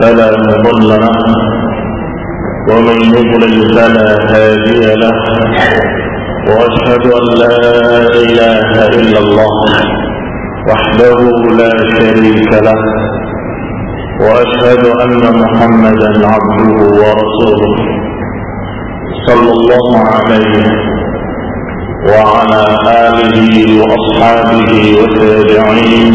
فلا مضل له. ومن يضلل فلا هادي له. وأشهد أن لا إله إلا الله وحده لا شريك له. وأشهد أن محمدا عبده ورسوله صلى الله عليه وعلى آله وأصحابه والتابعين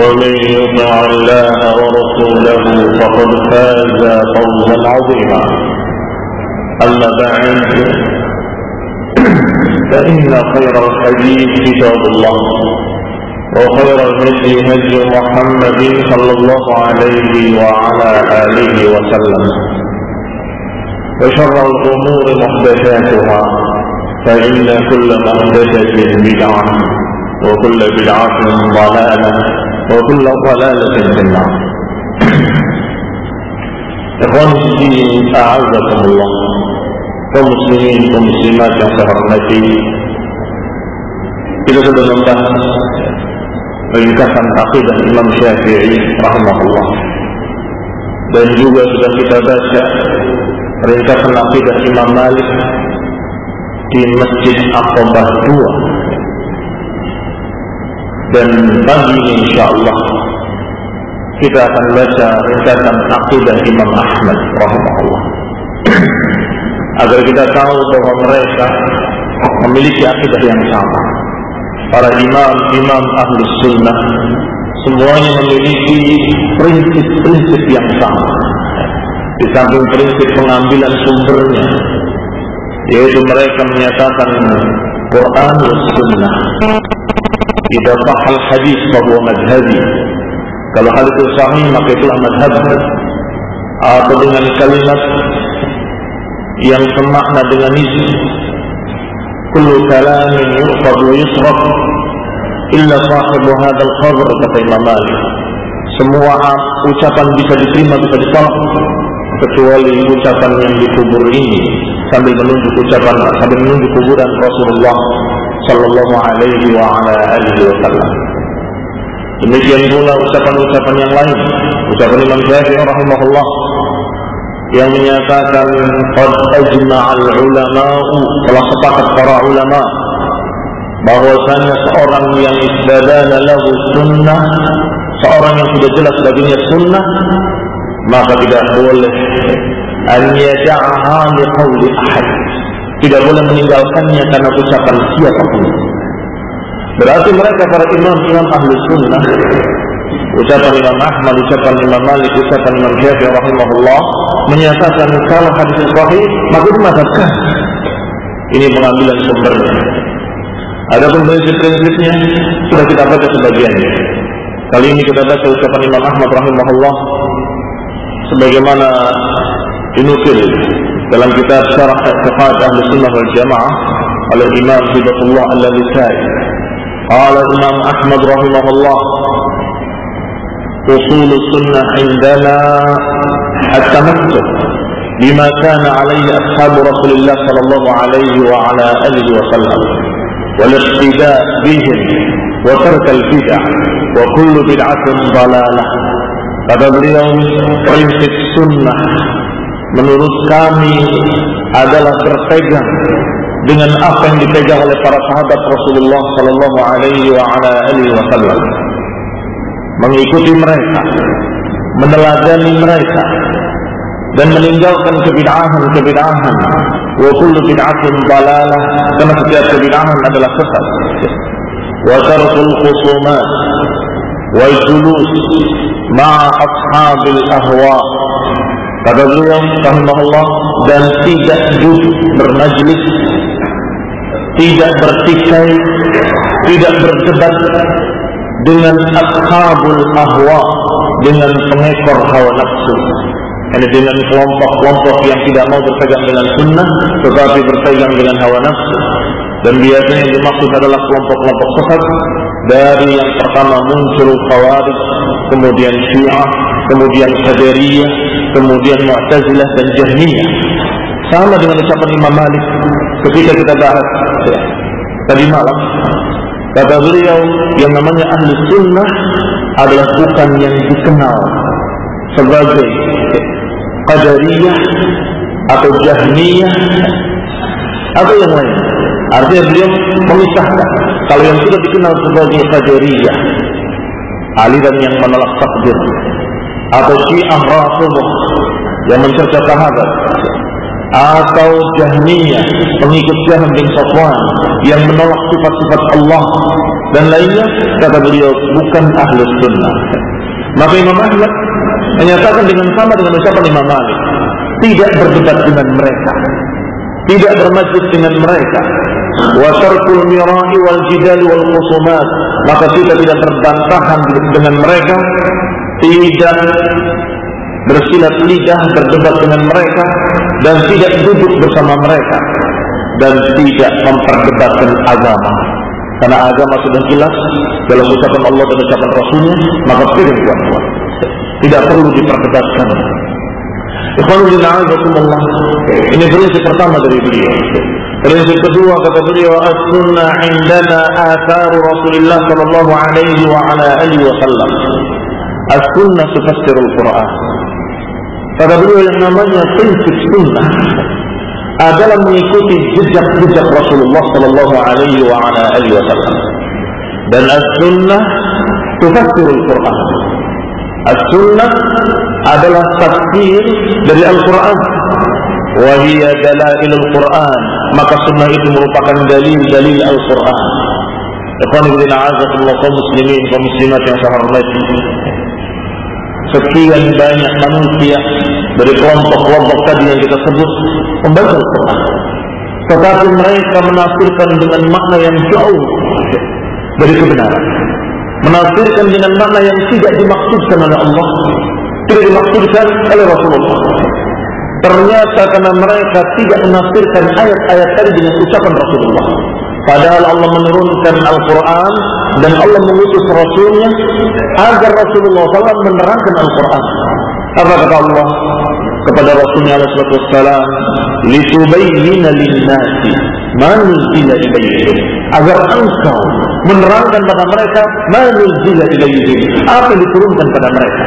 ومن يطع الله ورسوله فقد فاز فوزا عظيما. أما بعد فإن خير الحديث كتاب الله وخير الهدي هدي محمد صلى الله عليه وعلى آله وسلم. وشر الأمور محدثاتها فإن كل محدثة بدعة وكل بدعة ضلالة وكل ضلالة في النار إخواني الدين أعزكم الله ومسلمين ومسلمات yang saya hormati kita sudah membahas ringkasan akidah Imam Syafi'i rahimahullah dan juga sudah kita baca ringkasan akidah Imam Malik di Masjid Aqabah 2 dan pagi insya Allah kita akan baca ringkasan akidah Imam Ahmad rahimahullah. Agar kita tahu bahwa mereka memiliki akidah yang sama. Para imam-imam ahli sunnah semuanya memiliki prinsip-prinsip yang sama. Di samping prinsip pengambilan sumbernya yaitu mereka menyatakan Quran dan Sunnah Jika sahal hadis bahwa madhabi Kalau hal itu sahih maka itulah madhab Atau dengan kalimat Yang semakna dengan itu Kullu kalamin yu'fad wa yusraf Illa sahibu hadal khabr kata Imam Malik. Semua ucapan bisa diterima bisa ditolak Kecuali ucapan yang dikubur ini Sambil menunjuk ucapan Sambil menunjuk kuburan Rasulullah sallallahu alaihi wa ala alihi wasallam. Demikian pula ucapan-ucapan yang lain, ucapan Imam Syafi'i rahimahullah yang menyatakan qad ajma'al ulama'u telah sepakat para ulama bahwasanya seorang yang istadana lahu sunnah seorang yang sudah jelas baginya sunnah maka tidak boleh an yada'aha liqawli ahad tidak boleh meninggalkannya karena ucapan siapa pun. Berarti mereka para imam-imam ahli sunnah, ucapan Imam Ahmad, ucapan Imam Malik, ucapan Imam Syafi'i rahimahullah, menyatakan kalau hadis sahih, maka dimatakan. Ini pengambilan sumbernya. Adapun prinsip-prinsipnya sudah kita baca sebagiannya. Kali ini kita baca ucapan Imam Ahmad rahimahullah sebagaimana dinukil dalam kitab Syarah I'tiqad Ahli Sunnah wal Jamaah oleh Imam Hibatullah Al-Lisai. Qala Imam Ahmad rahimahullah usul sunnah indana at-tamassuk بما كان عليه أصحاب رسول الله صلى الله عليه وعلى آله وسلم والاقتداء بهم وترك البدع وكل بدعة ضلالة kata beliau prinsip sunnah menurut kami adalah berpegang dengan apa yang dipegang oleh para sahabat Rasulullah sallallahu alaihi wasallam. Mengikuti mereka meneladani mereka dan meninggalkan kebid'ahan-kebid'ahan. Wa kullu dalalah karena setiap kebid'ahan adalah sesat. Wa tarkul khusumat wa julus ma'a ashabil ahwa kata beliau rahimahullah dan tidak duduk bermajlis tidak bertikai tidak berdebat dengan ashabul ahwa dengan pengekor hawa nafsu. Ini dengan kelompok-kelompok yang tidak mau berpegang dengan sunnah tetapi berpegang dengan hawa nafsu. Dan biasanya yang dimaksud adalah kelompok-kelompok sesat. Dari yang pertama muncul khawarij kemudian syiah kemudian qadariyah kemudian mu'tazilah dan jahmiyah. Sama dengan ucapan Imam Malik ketika kita bahas ya, tadi malam. Kata beliau yang namanya ahli sunnah adalah bukan yang dikenal sebagai qadariyah atau jahmiyah atau yang lain. Artinya beliau memisahkan kalau yang sudah dikenal sebagai qadariyah aliran yang menolak takdir atau syiah rafidhah yang mencerca sahabat. Atau Jahmiyah pengikut Jahm bin Safwan yang menolak sifat-sifat Allah dan lainnya. Kata beliau bukan ahli sunnah. Maka Imam Ahmad menyatakan dengan sama dengan ucapan Imam Malik tidak berdebat dengan mereka. Tidak bermajlis dengan mereka. Wa tarkul mirahi wal jidal wal khusumat. Maka kita tidak berbantahan dengan mereka tidak bersilat lidah berdebat dengan mereka dan tidak duduk bersama mereka dan tidak memperdebatkan agama. Karena agama sudah jelas dalam ucapan Allah dan ucapan Rasulnya maka pilih tuan-tuan tidak perlu diperdebatkan. Allah ini prinsip pertama dari beliau. Prinsip kedua kata beliau as-sunnah indana atharu Rasulullah sallallahu alaihi wa ala alihi wa sallam as-sunnah tufassirul Quran Kata beliau yang namanya prinsip sunnah adalah mengikuti jejak-jejak Rasulullah Sallallahu Alaihi Wasallam. Dan as-sunnah tufassirul Quran. As-sunnah adalah tafsir dari Al-Quran. Wahia dalail Al-Quran. Maka sunnah itu merupakan dalil-dalil Al-Quran. Ikhwan ibn a'azakumullah kaum muslimin kaum muslimat yang saya hormati sekian banyak manusia dari kelompok-kelompok tadi yang kita sebut membaca Al-Quran. Tetapi mereka menafsirkan dengan makna yang jauh dari kebenaran. Menafsirkan dengan makna yang tidak dimaksudkan oleh Allah. Tidak dimaksudkan oleh Rasulullah. Ternyata karena mereka tidak menafsirkan ayat-ayat tadi dengan ucapan Rasulullah. Padahal Allah menurunkan Al-Quran dan Allah mengutus Rasulnya agar Rasulullah SAW menerangkan Al-Quran. Apa kata Allah kepada Rasulnya SAW? Litubayyina linnasi manuzila ilayhim. Agar engkau menerangkan pada mereka manuzila ilayhim. Apa yang diturunkan pada mereka.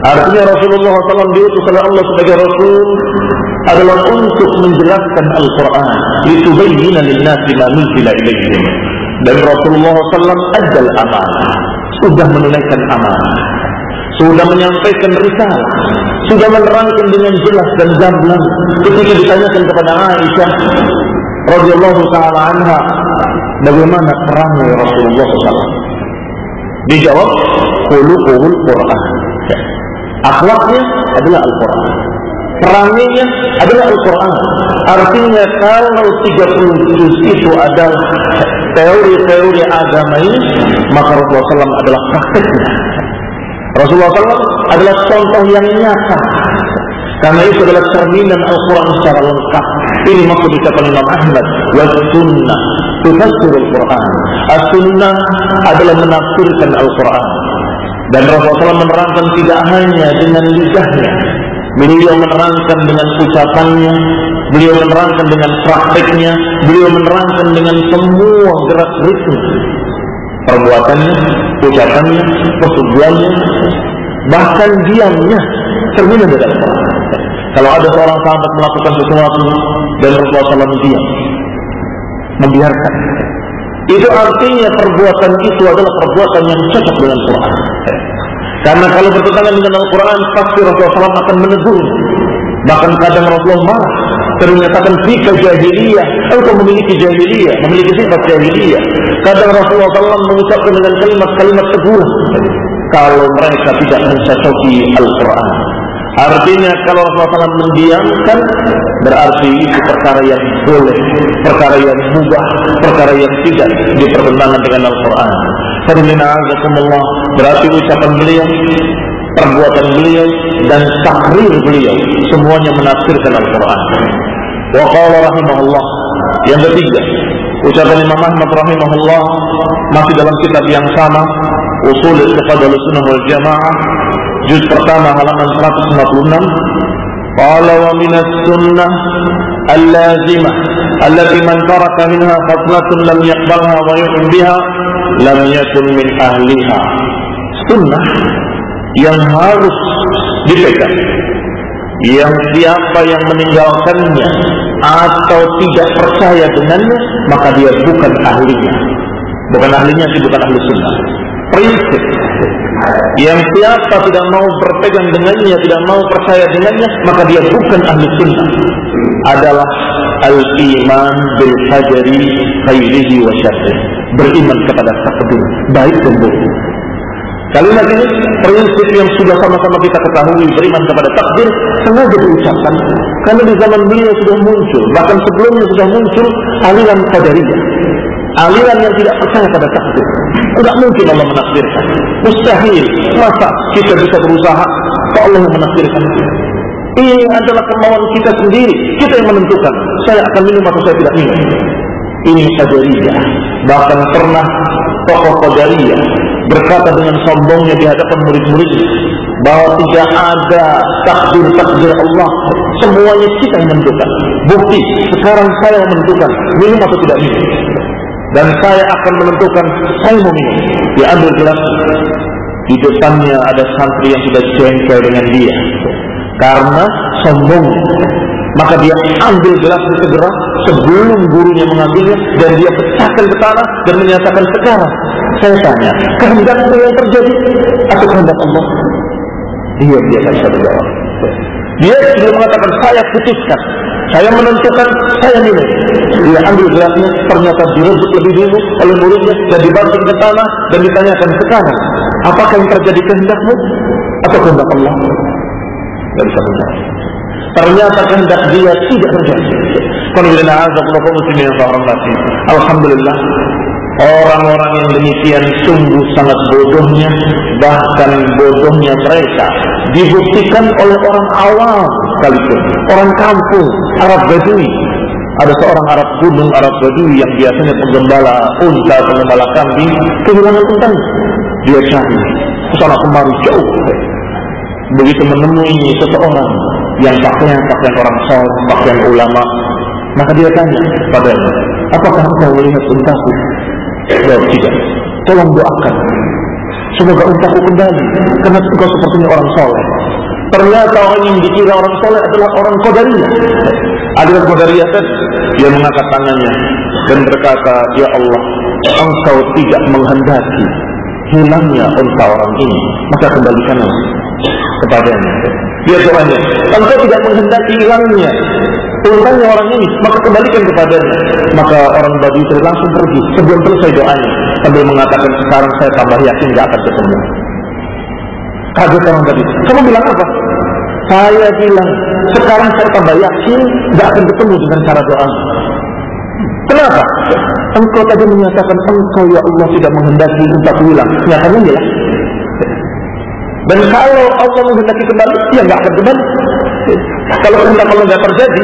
Artinya Rasulullah SAW diutus oleh Allah sebagai Rasul adalah untuk menjelaskan Al-Quran. Litubayyina linnasi ma nuzila ilaihim. Dan Rasulullah SAW adal amanah. Sudah menunaikan amanah. Sudah menyampaikan risalah. Sudah menerangkan dengan jelas dan gamblang. Ketika ditanyakan kepada Aisyah radhiyallahu taala anha bagaimana perangai Rasulullah SAW. Dijawab, "Khuluquhul Quran." Akhlaknya adalah Al-Quran. Peranginya adalah Al-Quran. Artinya kalau 30 juz itu adalah teori-teori agama ini, maka Rasulullah SAW adalah prakteknya. Rasulullah SAW adalah contoh yang nyata. Karena itu adalah cerminan Al-Quran secara lengkap. Ini maksud ucapan Imam Ahmad. Wa sunnah. Tufassir Al-Quran. As-sunnah adalah menafsirkan Al-Quran. Dan Rasulullah SAW menerangkan tidak hanya dengan lidahnya, Beliau menerangkan dengan ucapannya, beliau menerangkan dengan prakteknya, beliau menerangkan dengan semua gerak-geriknya. Perbuatannya, ucapannya, persetujuannya, bahkan diamnya cermin dari Al-Quran. Kalau ada seorang sahabat melakukan sesuatu dan Rasulullah SAW diam, membiarkan. Itu artinya perbuatan itu adalah perbuatan yang cocok dengan Quran. Karena kalau bertentangan dengan Al-Quran, pasti Rasulullah SAW akan menegur. Bahkan kadang Rasulullah marah. Ternyatakan fika jahiliyah. Engkau memiliki jahiliyah, memiliki sifat jahiliyah. Kadang Rasulullah SAW mengucapkan dengan kalimat-kalimat teguran. Kalau mereka tidak mencocoki Al-Quran. Artinya kalau Rasulullah SAW mendiamkan berarti itu perkara yang boleh, perkara yang mubah, perkara yang tidak dipertentangan dengan Al-Quran. Allah berarti ucapan beliau, perbuatan beliau dan takrir beliau semuanya menafsirkan Al-Quran. Wa qala rahimahullah yang ketiga ucapan Imam Ahmad rahimahullah masih dalam kitab yang sama Usul Iqtiqad Sunnah wal Jamaah juz pertama halaman 156 qala wa min as-sunnah al-lazimah allati man taraka minha khaslatun lam yaqbalha wa yu'min biha lam yakun min ahliha. Sunnah yang harus dipegang. Yang siapa yang meninggalkannya atau tidak percaya dengannya maka dia bukan ahlinya. Bukan ahlinya sih bukan ahli sunnah. Prinsip yang siapa tidak mau berpegang dengannya, tidak mau percaya dengannya, maka dia bukan ahli sunnah. Adalah al-iman bil hajari khairihi wa syarrih. Beriman kepada takdir, baik dan buruk. Kalimat ini prinsip yang sudah sama-sama kita ketahui beriman kepada takdir sengaja diucapkan karena di zaman beliau sudah muncul bahkan sebelumnya sudah muncul aliran qadariyah aliran yang tidak percaya pada takdir. Tidak mungkin Allah menakdirkan. Mustahil. Masa kita bisa berusaha kalau Allah menakdirkan. Ini adalah kemauan kita sendiri. Kita yang menentukan. Saya akan minum atau saya tidak minum. Ini qadariyah. Bahkan pernah tokoh qadariyah berkata dengan sombongnya di hadapan murid-muridnya bahwa tidak ada takdir-takdir Allah. Semuanya kita yang menentukan. Bukti, sekarang saya yang menentukan minum atau tidak minum dan saya akan menentukan saya minum. Diambil gelas. Di depannya ada santri yang sudah jengkel dengan dia. Karena sombong. Maka dia ambil gelas segera sebelum gurunya mengambilnya dan dia pecahkan ke tanah dan menyatakan sekarang saya tanya kehendakmu yang terjadi atau kehendak Allah? Dia biasa bisa menjawab. Dia sudah mengatakan saya putuskan saya menentukan, saya minum. Dia ambil gelasnya, ternyata direbut lebih dulu oleh muridnya dan dibanting ke tanah dan ditanyakan sekarang, apakah yang terjadi kehendakmu atau kehendak Allah? Tidak bisa menjawab. Ternyata kehendak dia tidak terjadi. Alhamdulillah Orang-orang yang demikian sungguh sangat bodohnya Bahkan bodohnya mereka Dibuktikan oleh orang awam sekalipun. Orang kampung, Arab Badui. Ada seorang Arab gunung, Arab Badui Yang biasanya penggembala unta, penggembala kambing Kehilangan unta. Dia cari Ke sana kemari jauh. Begitu menemui seseorang Yang pakaian pakaian orang sol, pakaian ulama Maka dia tanya padanya Apakah engkau melihat untaku? Jawab tidak. Tolong doakan. Semoga untaku kembali. Karena engkau sepertinya orang soleh. Ternyata orang yang dikira orang soleh adalah orang Qadariyah. Aliran Qadariyah tadi. Dia mengangkat tangannya dan berkata, Ya Allah, engkau tidak menghendaki hilangnya unta orang ini. Maka kembalikanlah kepadanya. Dia doanya, engkau tidak menghendaki hilangnya untanya orang ini, maka kembalikan kepadanya. Maka orang Badui itu langsung pergi sebelum selesai doanya sambil mengatakan sekarang saya tambah yakin gak akan ketemu. Kaget orang tadi. Kamu bilang apa? Saya bilang sekarang saya tambah yakin gak akan ketemu dengan cara doa. Kenapa? Engkau tadi menyatakan engkau ya Allah tidak menghendaki untuk hilang. Nyatanya hilang. Dan kalau Allah menghendaki kembali, ya nggak akan kembali. Kalau kehendak Allah nggak terjadi,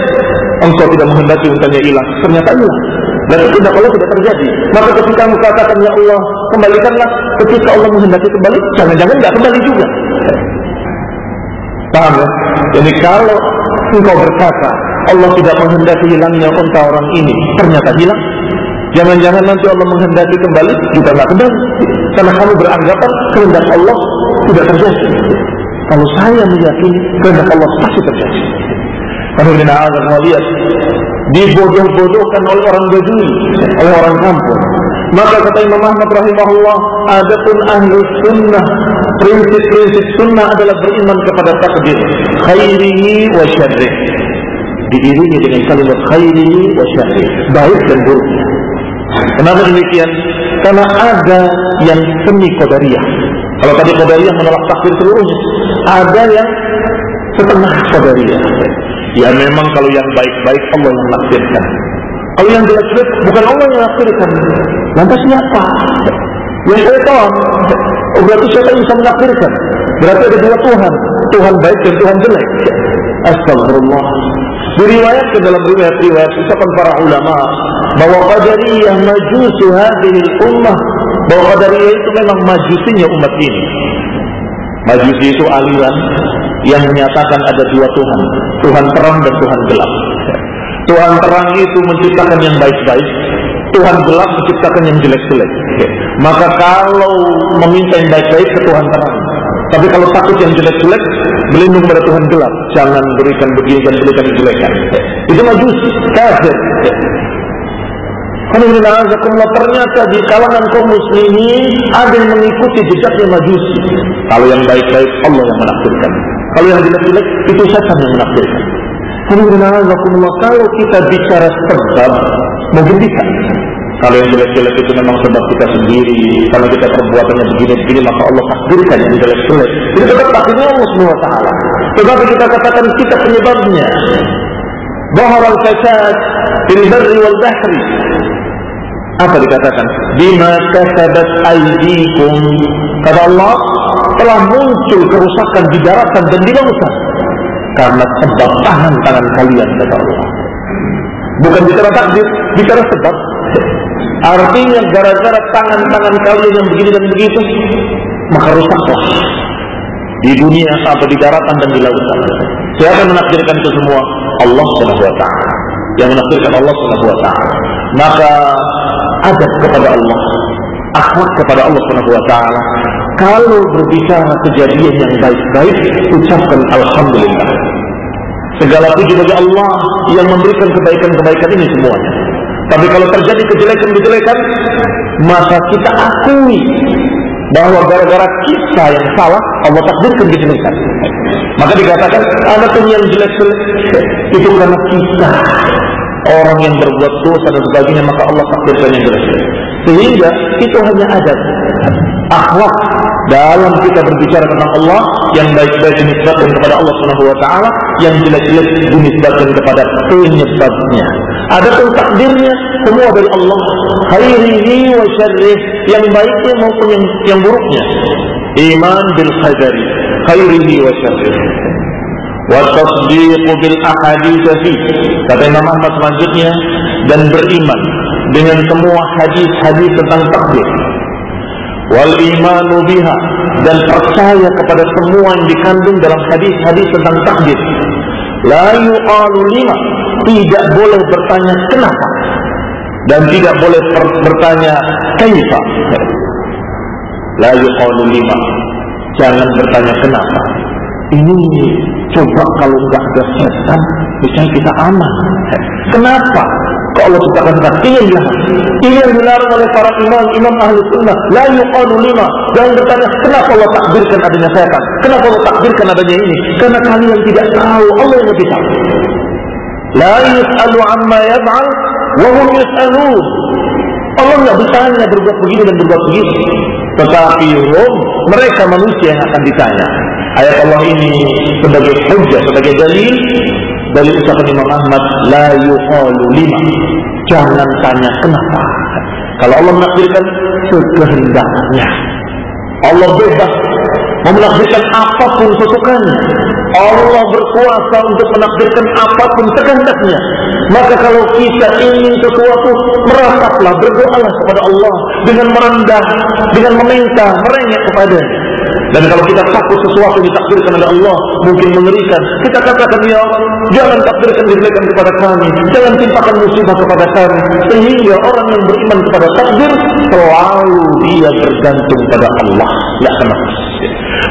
engkau tidak menghendaki untanya hilang, ternyata hilang. Dan kehendak Allah tidak terjadi. Maka ketika engkau katakan ya Allah, kembalikanlah. Ketika Allah menghendaki kembali, jangan-jangan nggak kembali juga. Paham ya? Jadi kalau engkau berkata Allah tidak menghendaki hilangnya unta orang ini, ternyata hilang. Jangan-jangan nanti Allah menghendaki kembali, juga nggak kembali. Karena kamu beranggapan kehendak Allah tidak terjadi. Kalau saya meyakini kehendak Allah pasti terjadi. Karena ini mau lihat dibodoh-bodohkan oleh orang Badui, oleh orang kampung. Maka kata Imam Ahmad rahimahullah, adapun ahli sunnah, prinsip-prinsip sunnah adalah beriman kepada takdir, khairihi wa syarrih. Diiringi dengan kalimat khairihi wa syarrih, baik dan buruk. Kenapa demikian? Karena ada yang semi qadariyah. Kalau tadi qadariyah menolak takdir seluruhnya, ada yang setengah qadariyah. Ya memang kalau yang baik-baik Allah yang menakdirkan. Kalau yang jelek-jelek bukan Allah yang menakdirkan. Lantas siapa? Yang. Oh, berarti syaitan bisa menakdirkan. Berarti ada dua Tuhan. Tuhan baik dan Tuhan jelek. Astagfirullah. Diriwayatkan dalam riwayat-riwayat ucapan para ulama bahwa qadariyah majusu hadhihi ummah bahwa qadariyah itu memang majusinya umat ini. Majusi itu aliran yang menyatakan ada dua Tuhan, Tuhan terang dan Tuhan gelap. Tuhan terang itu menciptakan yang baik-baik, Tuhan gelap menciptakan yang jelek-jelek. Maka kalau meminta yang baik-baik ke Tuhan terang, tapi kalau takut yang jelek-jelek, berlindung pada Tuhan gelap. Jangan berikan begini dan berikan kejelekan. Itu majus, kafir. Alhamdulillah ternyata di kalangan kaum muslimin ada yang mengikuti jejaknya majusi. Kalau yang baik-baik Allah yang menakdirkan. Kalau yang jelek-jelek itu setan yang menakdirkan. Alhamdulillah kalau kita bicara sebab mungkin bisa. Kalau yang jelek-jelek itu memang sebab kita sendiri, kalau kita perbuatannya begini-begini maka Allah takdirkan yang jelek-jelek. Itu tetap takdirnya Allah taala. Tetapi kita katakan kita penyebabnya. Bahar al-fasad fil barri wal bahri apa dikatakan? Bima kasabat aydikum. Kata Allah, telah muncul kerusakan di daratan dan di lautan. Karena sebab tangan-tangan kalian, kata Allah. Bukan bicara takdir, bicara sebab. Artinya gara-gara tangan-tangan kalian yang begini dan begitu, maka rusaklah di dunia sampai di daratan dan di lautan. Siapa yang menakdirkan itu semua? Allah Subhanahu wa taala. Yang menakdirkan Allah Subhanahu wa taala. Maka adab kepada Allah, akhlak kepada Allah Subhanahu wa taala. Kalau berbicara kejadian yang baik-baik, ucapkan alhamdulillah. Segala puji bagi Allah yang memberikan kebaikan-kebaikan ini semuanya. Tapi kalau terjadi kejelekan-kejelekan, maka kita akui bahwa gara-gara kita yang salah, Allah takdirkan kejelekan. Maka dikatakan, anak yang jelek-jelek itu karena kita orang yang berbuat dosa dan sebagainya maka Allah takdirkan yang jelek. Sehingga itu hanya adat akhlak dalam kita berbicara tentang Allah yang baik-baik dinisbatkan kepada Allah Subhanahu wa taala, yang jelek-jelek dinisbatkan kepada penyebabnya. Adapun takdirnya semua dari Allah, khairihi wa syarrih, yang baiknya maupun yang, yang buruknya. Iman bil qadari, khairihi wa syarrih bil ahadits fi kata Imam Ahmad selanjutnya dan beriman dengan semua hadis-hadis tentang takdir. Imanu biha dan percaya kepada semua yang dikandung dalam hadis-hadis tentang takdir. La yuqalu lima tidak boleh bertanya kenapa dan tidak boleh bertanya kaifa. La yuqalu lima jangan bertanya kenapa. Ini coba kalau nggak ada setan, misalnya kita aman. Kenapa? Kok Allah ciptakan setan? Ini yang dilarang. Ini yang dilarang oleh para imam, imam ahli sunnah. La yuqalu lima. Jangan bertanya, kenapa Allah takdirkan adanya setan? Kenapa Allah takdirkan adanya ini? Karena kalian tidak tahu. Allah yang lebih tahu. La yus'alu amma yaf'al wa hum yus'alun. Allah nggak bertanya berbuat begini dan berbuat begitu. Tetapi hum, mereka manusia yang akan ditanya. Ayat Allah ini sebagai hujah, sebagai dalil dari ucapan Imam Ahmad, la yuqalu lima. Jangan tanya kenapa. Kalau Allah menakdirkan sekehendaknya. Allah bebas mau menakdirkan apapun sesukanya. Allah berkuasa untuk menakdirkan apapun sekehendaknya. Maka kalau kita ingin sesuatu, merapatlah, berdoalah kepada Allah dengan merendah, dengan meminta, merengek kepadanya. Dan kalau kita takut sesuatu ditakdirkan oleh Allah mungkin mengerikan, kita katakan ya Allah, jangan takdirkan diberikan kepada kami, jangan timpakan musibah kepada kami. Sehingga orang yang beriman kepada takdir selalu dia bergantung pada Allah, ya kenapa?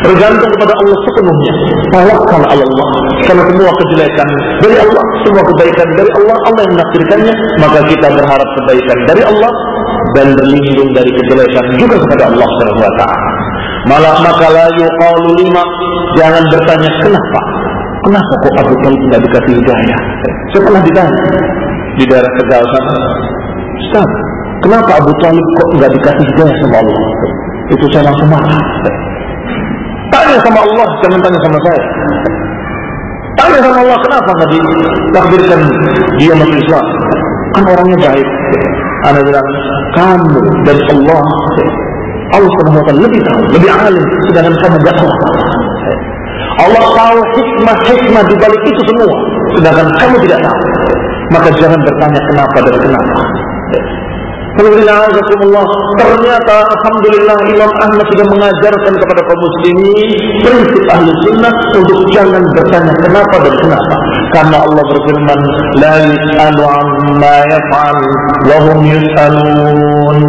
Bergantung kepada Allah sepenuhnya. Tawakal Allah. Karena semua kejelekan dari Allah, semua kebaikan dari Allah, Allah yang menakdirkannya, maka kita berharap kebaikan dari Allah dan berlindung dari kejelekan juga kepada Allah Subhanahu wa. Malah maka la yuqalu lima jangan bertanya kenapa. Kenapa kok Abu Talib tidak dikasih hidayah? Setelah ditanya di daerah Tegal sana, Ustaz, kenapa Abu Talib kok nggak dikasih hidayah sama Allah? Itu saya langsung marah. Tanya sama Allah, jangan tanya sama saya. Tanya sama Allah, kenapa nggak ditakdirkan dia masuk Islam? Kan orangnya baik. Anda bilang, kamu dan Allah Allah Subhanahu wa taala lebih tahu, lebih alim sedangkan kamu enggak tahu. Allah tahu hikmah-hikmah di balik itu semua, sedangkan kamu tidak tahu. Maka jangan bertanya kenapa dan kenapa. Alhamdulillah, ternyata Alhamdulillah Imam Ahmad sudah mengajarkan kepada kaum muslimin prinsip ahli sunnah untuk jangan bertanya kenapa dan kenapa. Karena Allah berfirman, La yus'alu amma yaf'al, wa hum yus'alun.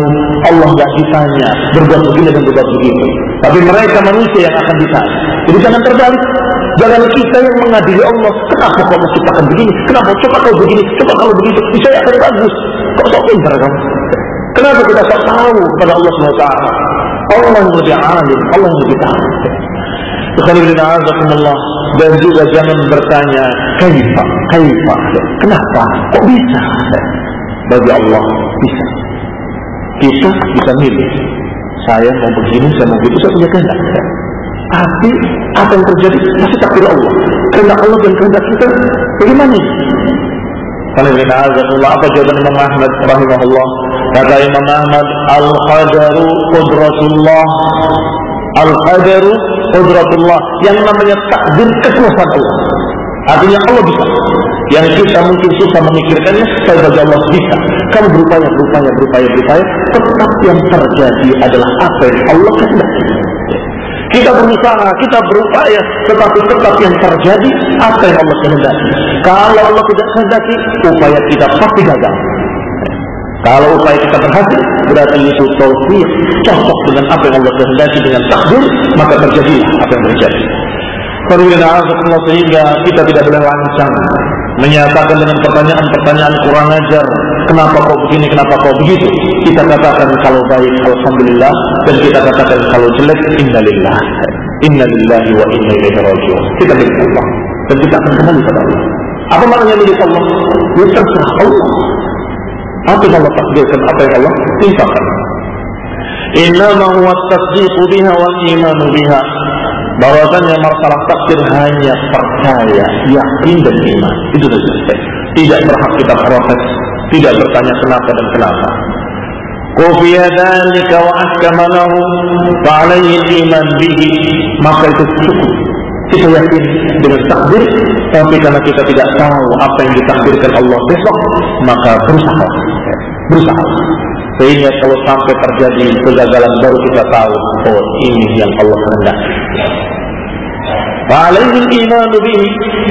Allah tidak ditanya berbuat begini dan berbuat begitu. Tapi mereka manusia yang akan ditanya. Jadi jangan terbalik. Jangan kita yang mengadili Allah. Kenapa kau menciptakan begini? Kenapa coba kau begini? Coba kalau begitu. Saya akan bagus. Kok sok pintar kamu? Kenapa kita tak tahu kepada Allah SWT? Allah yang lebih alim, Allah yang lebih tahu. Allah dan juga jangan bertanya kaifa, kaifa, kenapa, kok bisa? Bagi Allah bisa. Kita bisa milih. Saya mau begini, saya mau begitu, saya punya kehendak. Tapi apa yang terjadi masih takdir Allah. Kehendak Allah dan kehendak kita bagaimana? Alhamdulillah, apa jawaban Imam Ahmad rahimahullah? Kata Imam Ahmad, Al-Qadaru Qudratullah. Al-Qadaru Qudratullah. Yang namanya takdir kekuasaan Allah. Artinya Allah bisa. Yang kita mungkin susah memikirkannya, saya bagi Allah bisa. Kamu berupaya, berupaya, berupaya, berupaya. Tetap yang terjadi adalah apa yang Allah kehendaki. Kita berusaha, kita berupaya, tetapi tetap yang terjadi apa yang Allah kehendaki. Kalau Allah tidak kehendaki, upaya kita pasti gagal. Kalau upaya kita berhasil, berarti itu taufik, cocok dengan apa yang Allah kehendaki dengan takdir, maka terjadi apa yang terjadi. Allah sehingga kita tidak boleh lancang menyatakan dengan pertanyaan-pertanyaan kurang ajar kenapa kau begini, kenapa kau begitu? Kita katakan kalau baik Alhamdulillah. Dan kita katakan kalau jelek innalillah. Innalillahi wa inna ilaihi rajiun. Kita milik Allah. Dan kita akan kembali pada Allah. Apa maknanya milik Allah? ya terserah Allah. Apa yang Allah takdirkan, apa yang Allah timpakan innama huwa tasdiqu biha wal imanu biha bahwasanya masalah takdir hanya percaya, yakin dan iman. Itu saja. Tidak berhak kita protes, tidak bertanya kenapa dan kenapa. Kufiya dzalika wa ahkama lahu fa iman bihi maka itu cukup kita yakin dengan takdir tapi karena kita tidak tahu apa yang ditakdirkan Allah besok maka berusaha berusaha sehingga kalau sampai terjadi kegagalan baru kita tahu oh ini yang Allah kehendaki Fa'alaihi iman bihi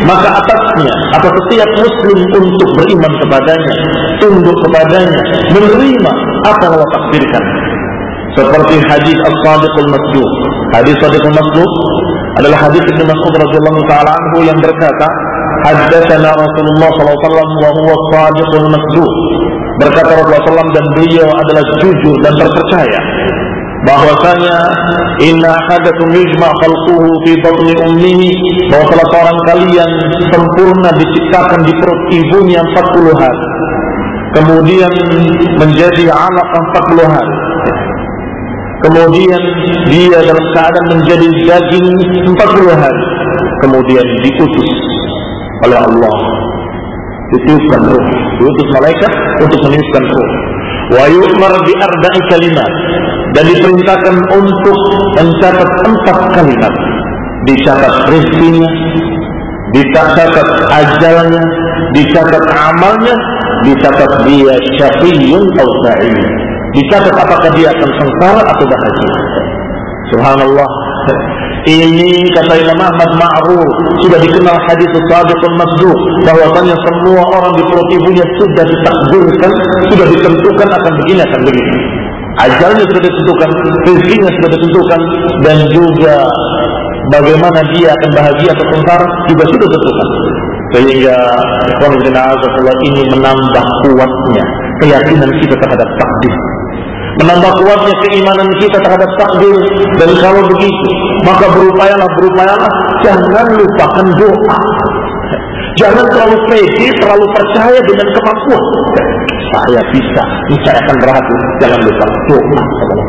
maka atasnya atau setiap muslim untuk beriman kepadanya, tunduk kepadanya, menerima apa yang Allah takdirkan. Seperti hadis As-Sadiqul Masduq. Hadis Sadiqul Masduq adalah hadis Ibnu Mas'ud radhiyallahu taala anhu yang berkata, "Haddatsana Rasulullah sallallahu alaihi wasallam wa huwa Sadiqul Masduq." Berkata Rasulullah SAW dan beliau adalah jujur dan terpercaya bahwasanya inna ahadakum yujma khalquhu fi batni ummihi. Bahwa salah seorang kalian sempurna diciptakan di perut ibunya 40 hari. Kemudian menjadi anak 40 hari. Kemudian dia dalam keadaan menjadi daging 40 hari. Kemudian diutus oleh Allah ditiupkan ruh diutus malaikat untuk meniupkan ruh wa yu'mar bi arba'i kalimat dan diperintahkan untuk mencatat empat kalimat. Dicatat rezekinya dicatat ajalnya dicatat amalnya dicatat dia syafiyun atau sa'id dicatat apakah dia akan sengsara atau bahagia. Subhanallah Ini kata Imam Ahmad Ma'ruf sudah dikenal hadis sadiqul masduq bahwasanya semua orang di perut ibunya sudah ditakdirkan, sudah ditentukan akan begini akan begini. Ajalnya sudah ditentukan, rezekinya sudah ditentukan dan juga bagaimana dia akan bahagia atau sengsara juga sudah ditentukan. Sehingga Allah ini menambah kuatnya keyakinan kita terhadap takdir menambah kuatnya keimanan kita terhadap takdir dan kalau begitu maka berupayalah berupayalah jangan lupakan doa jangan terlalu pede terlalu percaya dengan kemampuan saya bisa saya akan berhasil jangan lupa doa kepada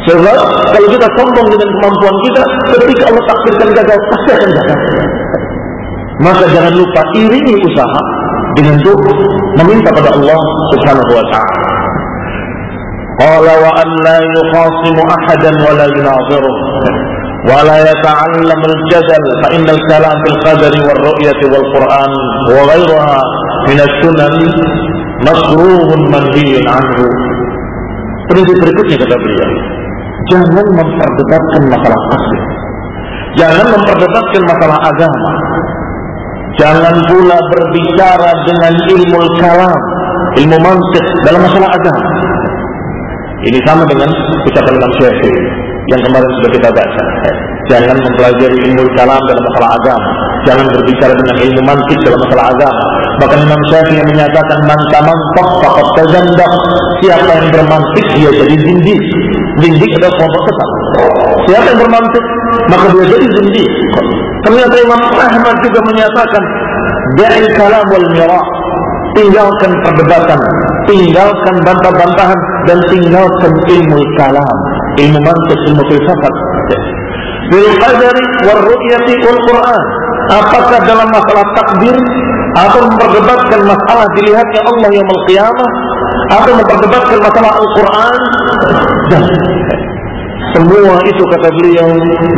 Sebab kalau kita sombong dengan kemampuan kita, ketika Allah takdirkan gagal, pasti akan gagal. Maka jangan lupa iringi usaha dengan doa meminta pada Allah Subhanahu wa taala. قال وأن لا يخاصم أحدا ولا يناظره ولا يتعلم الجدل فإن الكلام في القدر والرؤية والقرآن وغيرها من السنن مكروه منهي عنه Prinsip berikutnya kata beliau, jangan memperdebatkan masalah asli, jangan memperdebatkan masalah agama, jangan pula berbicara dengan ilmu kalam, ilmu mantik dalam masalah agama. Ini sama dengan ucapan Imam Syafi'i yang kemarin sudah kita baca. Jangan mempelajari ilmu kalam dalam masalah agama. Jangan berbicara dengan ilmu mantik dalam masalah agama. Bahkan Imam Syafi'i menyatakan mantaman fakot terjandap. Siapa yang bermantik dia jadi zindik. Zindik adalah kelompok sesat. Siapa yang bermantik maka dia jadi zindik. Ternyata Imam Ahmad juga menyatakan Da'i kalam wal mirah tinggalkan perdebatan, tinggalkan bantah-bantahan dan tinggalkan ilmu kalam, ilmu mantik, ilmu filsafat. Bil qadari wal ru'yati wal Quran. Apakah dalam masalah takdir atau memperdebatkan masalah dilihatnya Allah yang qiyamah atau memperdebatkan masalah Al-Quran dan semua itu kata beliau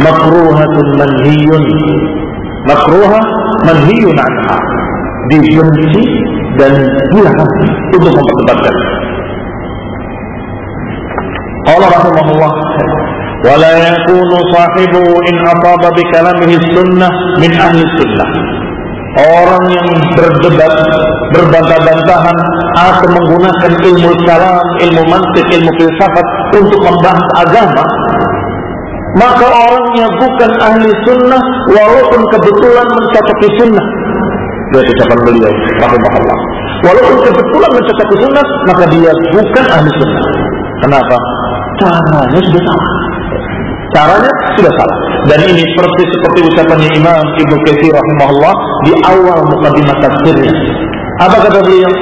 makruhatun manhiyun makruha manhiyun anha dibenci dan dilarang untuk memperdebatkan. Allah rahimahullah ولا يكون صاحبه إن أصاب بكلامه السنة من أهل السنة Orang yang berdebat, berbantah-bantahan atau menggunakan ilmu kalam, ilmu mantik, ilmu filsafat untuk membahas agama, maka orangnya bukan ahli sunnah walaupun kebetulan mencapai sunnah dia ucapan beliau rahimahullah walaupun kebetulan mencapai sunnah maka dia bukan ahli sunnah. Kenapa? Caranya sudah salah. Caranya sudah salah. Dan ini persis seperti ucapannya Imam Ibnu Katsir rahimahullah di awal mukadimah tafsirnya. Apa kata beliau?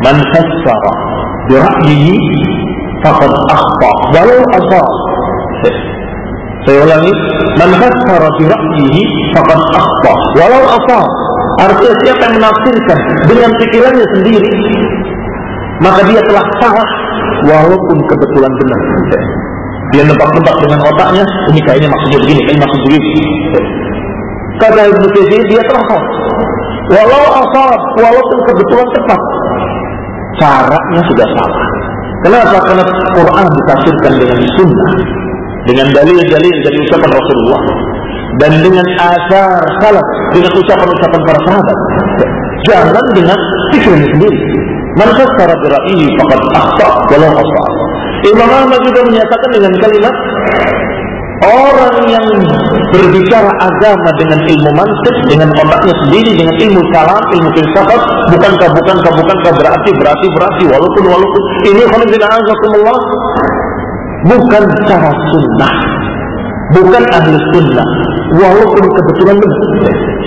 Man fassara bi ra'yihi faqad akhta. Walau asal saya ulangi, man fassara bi ra'yihi faqad akhta. Walau asal. Artinya siapa yang menafsirkan dengan pikirannya sendiri, maka dia telah salah walaupun kebetulan benar. Dia nebak-nebak dengan otaknya, ini kayaknya maksudnya begini, ini maksud begini. Kata Ibnu Katsir dia telah salah. Walau asal, walaupun kebetulan tepat, caranya sudah salah. Kenapa? Karena Quran ditafsirkan dengan sunnah dengan dalil-dalil dari ucapan Rasulullah dan dengan asar salaf dengan ucapan-ucapan para sahabat. Jangan dengan pikiran sendiri. Man fassara bi ra'yihi akhta walau asar Imam Ahmad juga menyatakan dengan kalimat orang yang berbicara agama dengan ilmu mantik dengan otaknya sendiri dengan ilmu kalam ilmu filsafat bukankah bukankah bukankah berarti berarti berarti walaupun walaupun ini kalau Allah bukan cara sunnah bukan ahli sunnah walaupun kebetulan benar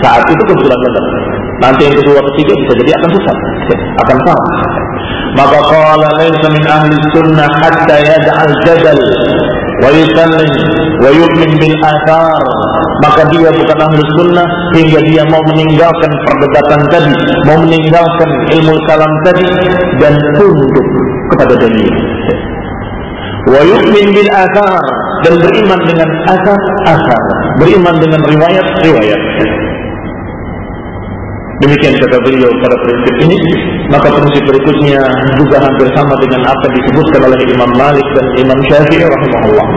saat itu kebetulan benar nanti yang kedua ketiga bisa jadi akan sesat akan salah maka qala laysa min ahli sunnah hatta yad'al jadal wa yusallim wa yu'min bil athar. Maka dia bukan ahli sunnah hingga dia mau meninggalkan perdebatan tadi mau meninggalkan ilmu kalam tadi dan tunduk kepada dalil wa yu'min bil athar dan beriman dengan asar asar beriman dengan riwayat riwayat demikian kata beliau pada prinsip ini maka prinsip berikutnya juga hampir sama dengan apa disebutkan oleh Imam Malik dan Imam Syafi'i rahimahullah.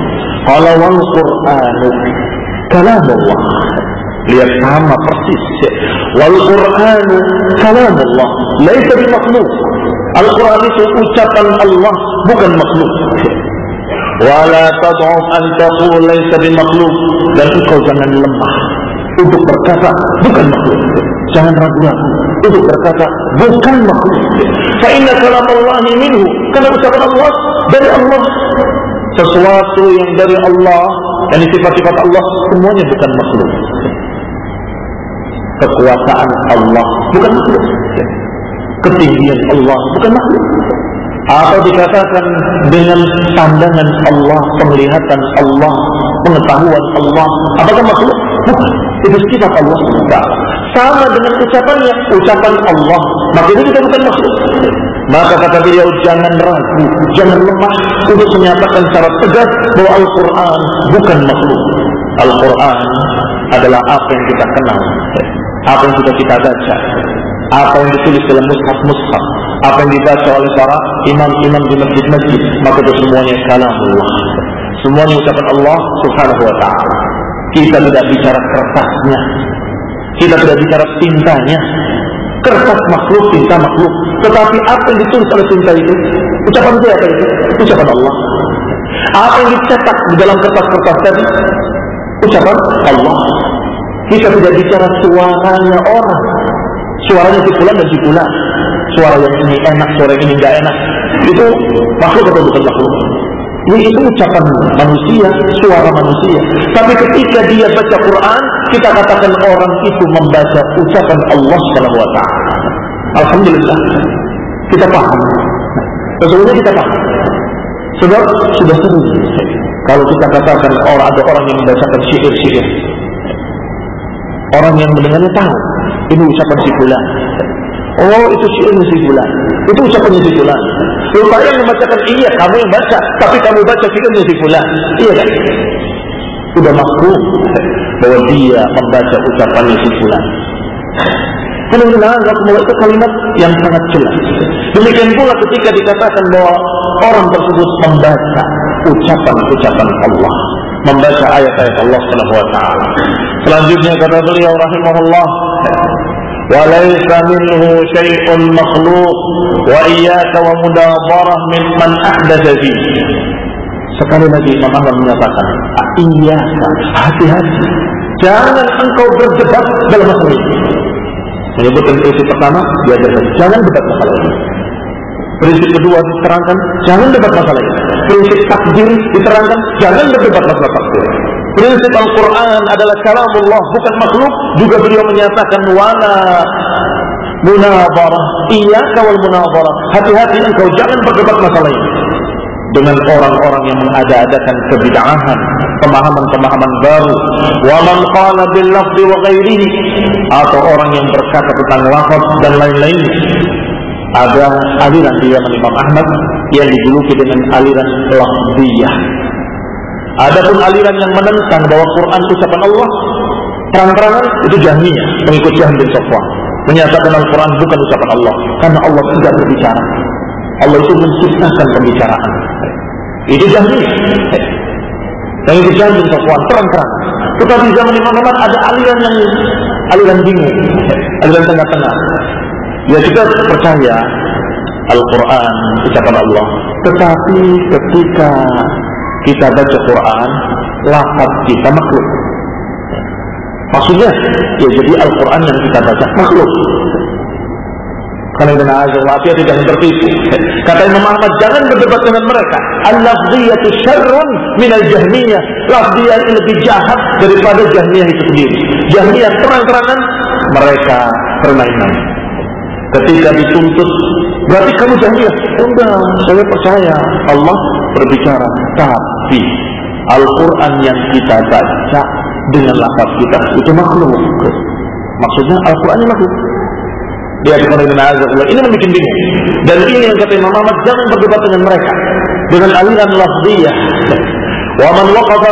Kalau wal Qur'anu kalamullah. Lihat sama persis. Wal Qur'anu kalamullah. Laisa bimakhluk. Al-Quran itu ucapan Allah bukan makhluk. Wala tad'uf an taqul laisa bimakhluk dan engkau jangan lemah untuk berkata bukan makhluk. Jangan ragu-ragu untuk berkata bukan makhluk. Fa inna kalam Allah minhu. Karena ucapan Allah dari Allah. Sesuatu yang dari Allah dan sifat-sifat Allah semuanya bukan makhluk. Kekuasaan Allah bukan makhluk. Ketinggian Allah bukan makhluk. Atau dikatakan dengan pandangan Allah, penglihatan Allah, pengetahuan Allah. Apakah makhluk? Bukan. Itu sifat Allah Sama dengan ucapannya, ucapan Allah. Maka itu kita bukan makhluk. Maka kata beliau jangan ragu, jangan lemah untuk menyatakan secara tegas bahwa Al-Quran bukan makhluk. Al-Quran adalah apa yang kita kenal, apa yang sudah kita baca, apa yang ditulis dalam mushaf-mushaf, apa yang dibaca oleh para imam-imam di masjid-masjid, maka itu semuanya kalam Allah. Semuanya ucapan Allah Subhanahu wa taala. Kita tidak bicara kertasnya. Kita tidak bicara tintanya. Kertas makhluk, tinta makhluk. Tetapi apa yang ditulis oleh tinta itu? Ucapan itu apa itu? Ucapan Allah. Apa yang dicetak di dalam kertas-kertas tadi? Ucapan Allah. Kita tidak bicara suaranya orang. Suaranya si dan si Suara yang ini enak, suara yang ini enggak enak. Itu makhluk atau bukan makhluk? Ini itu ucapan manusia, suara manusia. Tapi ketika dia baca Quran, kita katakan orang itu membaca ucapan Allah Subhanahu wa taala. Alhamdulillah. Kita paham. Sesungguhnya kita paham. Sebab sudah sering kalau kita katakan orang ada orang yang membacakan syair-syair. Orang yang mendengarnya tahu ini ucapan si fulan. Oh itu syairnya si fulan. Itu ucapannya si fulan. Lupa yang membacakan iya kamu yang baca, tapi kamu baca syairnya si fulan. Iya kan? Sudah makhluk bahwa dia membaca ucapannya si fulan. Alhamdulillah, itu kalimat yang sangat jelas. Demikian pula ketika dikatakan bahwa orang tersebut membaca ucapan-ucapan Allah, membaca ayat-ayat Allah Subhanahu wa taala. Selanjutnya kata beliau rahimahullah, وليس منه شيء مخلوق وإياك ومدابرة من من أحدث فيه Sekali lagi Imam Ahmad menyatakan, iya, hati-hati. Jangan engkau berdebat dalam masalah ini. Menyebutkan prinsip pertama, dia debat. Jangan debat masalah ini. Prinsip kedua diterangkan, jangan debat masalah ini. Prinsip takdir diterangkan, jangan berdebat masalah takdir. Prinsip Al-Quran adalah kalamullah, bukan makhluk. Juga beliau menyatakan wala munabarah. Iya kawal munabarah. Hati-hati engkau jangan berdebat masalah ini. Dengan orang-orang yang mengada-adakan kebid'ahan, pemahaman-pemahaman baru. Wa man qala bil lafzi wa ghairihi. Atau orang yang berkata tentang lafaz dan lain-lain. Ada aliran di Yaman Imam Ahmad yang dijuluki dengan aliran lafziyah Adapun aliran yang menentang bahwa Quran ucapan Allah, terang-terangan itu Jahmiyah, pengikut Jahm bin. Menyatakan Al-Quran bukan ucapan Allah, karena Allah tidak berbicara. Allah itu menciptakan pembicaraan. Itu Jahmiyah. Pengikut Jahm bin Safwan, terang-terangan. Tetapi zaman Imam Ahmad ada aliran yang aliran bingung, aliran tengah-tengah. Ya kita percaya Al-Quran ucapan Allah. Tetapi ketika kita baca Quran, lafaz kita makhluk. Maksudnya, ya jadi Al-Quran yang kita baca makhluk. Karena dengan azal dia tidak tertipu. Kata Imam Ahmad, jangan berdebat dengan mereka. Al-lafziyatu syarrun minal jahmiyah. Lafziyah ini lebih jahat daripada jahmiyah itu sendiri. Jahmiyah terang-terangan, mereka permainan. Ketika dituntut, berarti kamu jahmiyah. Enggak, saya percaya Allah berbicara. Tapi Al-Quran yang kita baca dengan lafaz kita itu makhluk. Maksudnya Al-Quran yang makhluk. Dia Ini membuat bingung. Dan ini yang kata Imam Ahmad jangan berdebat dengan mereka dengan aliran lafziyah. Wa man waqafa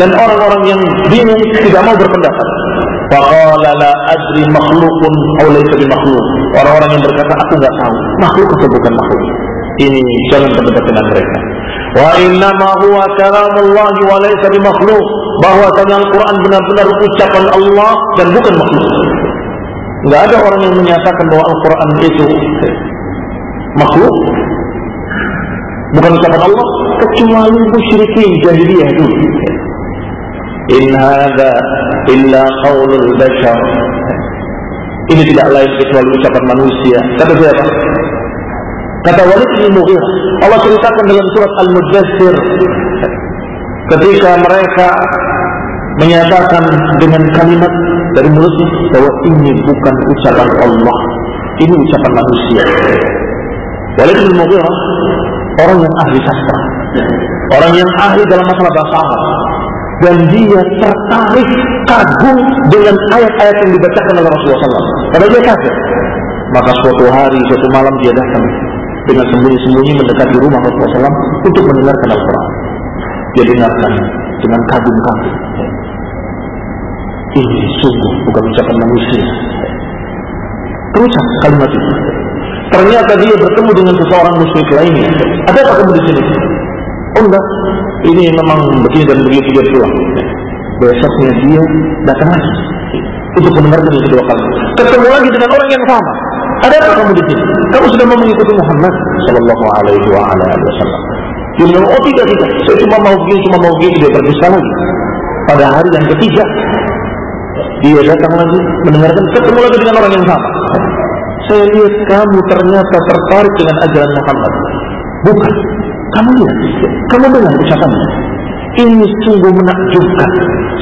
dan orang-orang yang bingung tidak mau berpendapat. Faqala la adri makhlukun aw laysa makhluk. Orang-orang yang berkata aku enggak tahu, makhluk atau bukan makhluk. Ini jangan berdebat dengan mereka. Wa inna ma huwa kalamullah wa laysa makhluk. Bahwasanya Al-Qur'an benar-benar ucapan Allah dan bukan makhluk. Enggak ada orang yang menyatakan bahwa Al-Qur'an itu makhluk bukan ucapan Allah kecuali musyrikin jahiliyah dulu. In hadza illa qaulul bashar. Ini tidak lain kecuali ucapan manusia. Kata siapa? Kata Walid bin Mughirah. Allah ceritakan dalam surat Al-Mudaththir ketika mereka menyatakan dengan kalimat dari mulutnya bahwa ini bukan ucapan Allah, ini ucapan manusia. Walid bin Mughirah orang yang ahli sastra, orang yang ahli dalam masalah bahasa Arab, dan dia tertarik kagum dengan ayat-ayat yang dibacakan oleh Rasulullah SAW. Padahal dia kafir. Maka suatu hari, suatu malam dia datang dengan sembunyi-sembunyi mendekati rumah Rasulullah SAW untuk mendengarkan Al-Quran. Dia dengarkan dengan kagum-kagum. Ini sungguh bukan ucapan manusia. Terucap kalimat itu. Ternyata dia bertemu dengan seseorang musyrik lainnya. Ada apa kamu di sini? Oh enggak, ini memang begini dan begitu dia pulang. Besoknya dia datang lagi untuk mendengarkan yang kedua kali. Ketemu lagi dengan orang yang sama. Ada apa kamu di sini? Kamu sudah mau mengikuti Muhammad Sallallahu Alaihi Wasallam. Dia oh tidak tidak, saya cuma mau begini, cuma mau begini. Dia berdusta lagi. Pada hari yang ketiga, dia datang lagi mendengarkan, ketemu lagi dengan orang yang sama. Saya lihat kamu ternyata tertarik dengan ajaran Muhammad. Bukan. Kamu lihat, kamu dengar ucapannya. Ini sungguh menakjubkan,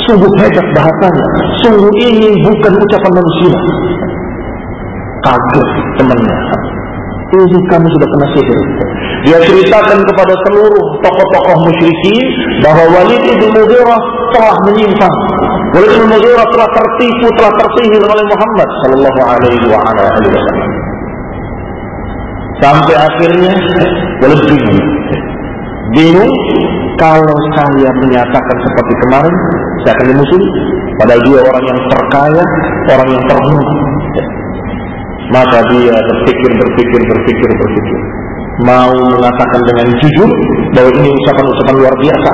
sungguh hebat bahasanya, sungguh ini bukan ucapan manusia. Kaget temannya. Ini kamu sudah kena sihir. Dia ceritakan kepada seluruh tokoh-tokoh musyrikin bahwa Walid ibn Mughirah telah menyimpang. Walid ibn Mughirah telah tertipu, telah tersihir oleh Muhammad sallallahu alaihi wasallam. Sampai akhirnya Walid bingung. Bingung kalau saya menyatakan seperti kemarin, saya akan dimusuhi. Padahal dia orang yang terkaya, orang yang terhormat. Maka dia berpikir, berpikir, berpikir, berpikir. Mau mengatakan dengan jujur bahwa ini ucapan-ucapan luar biasa.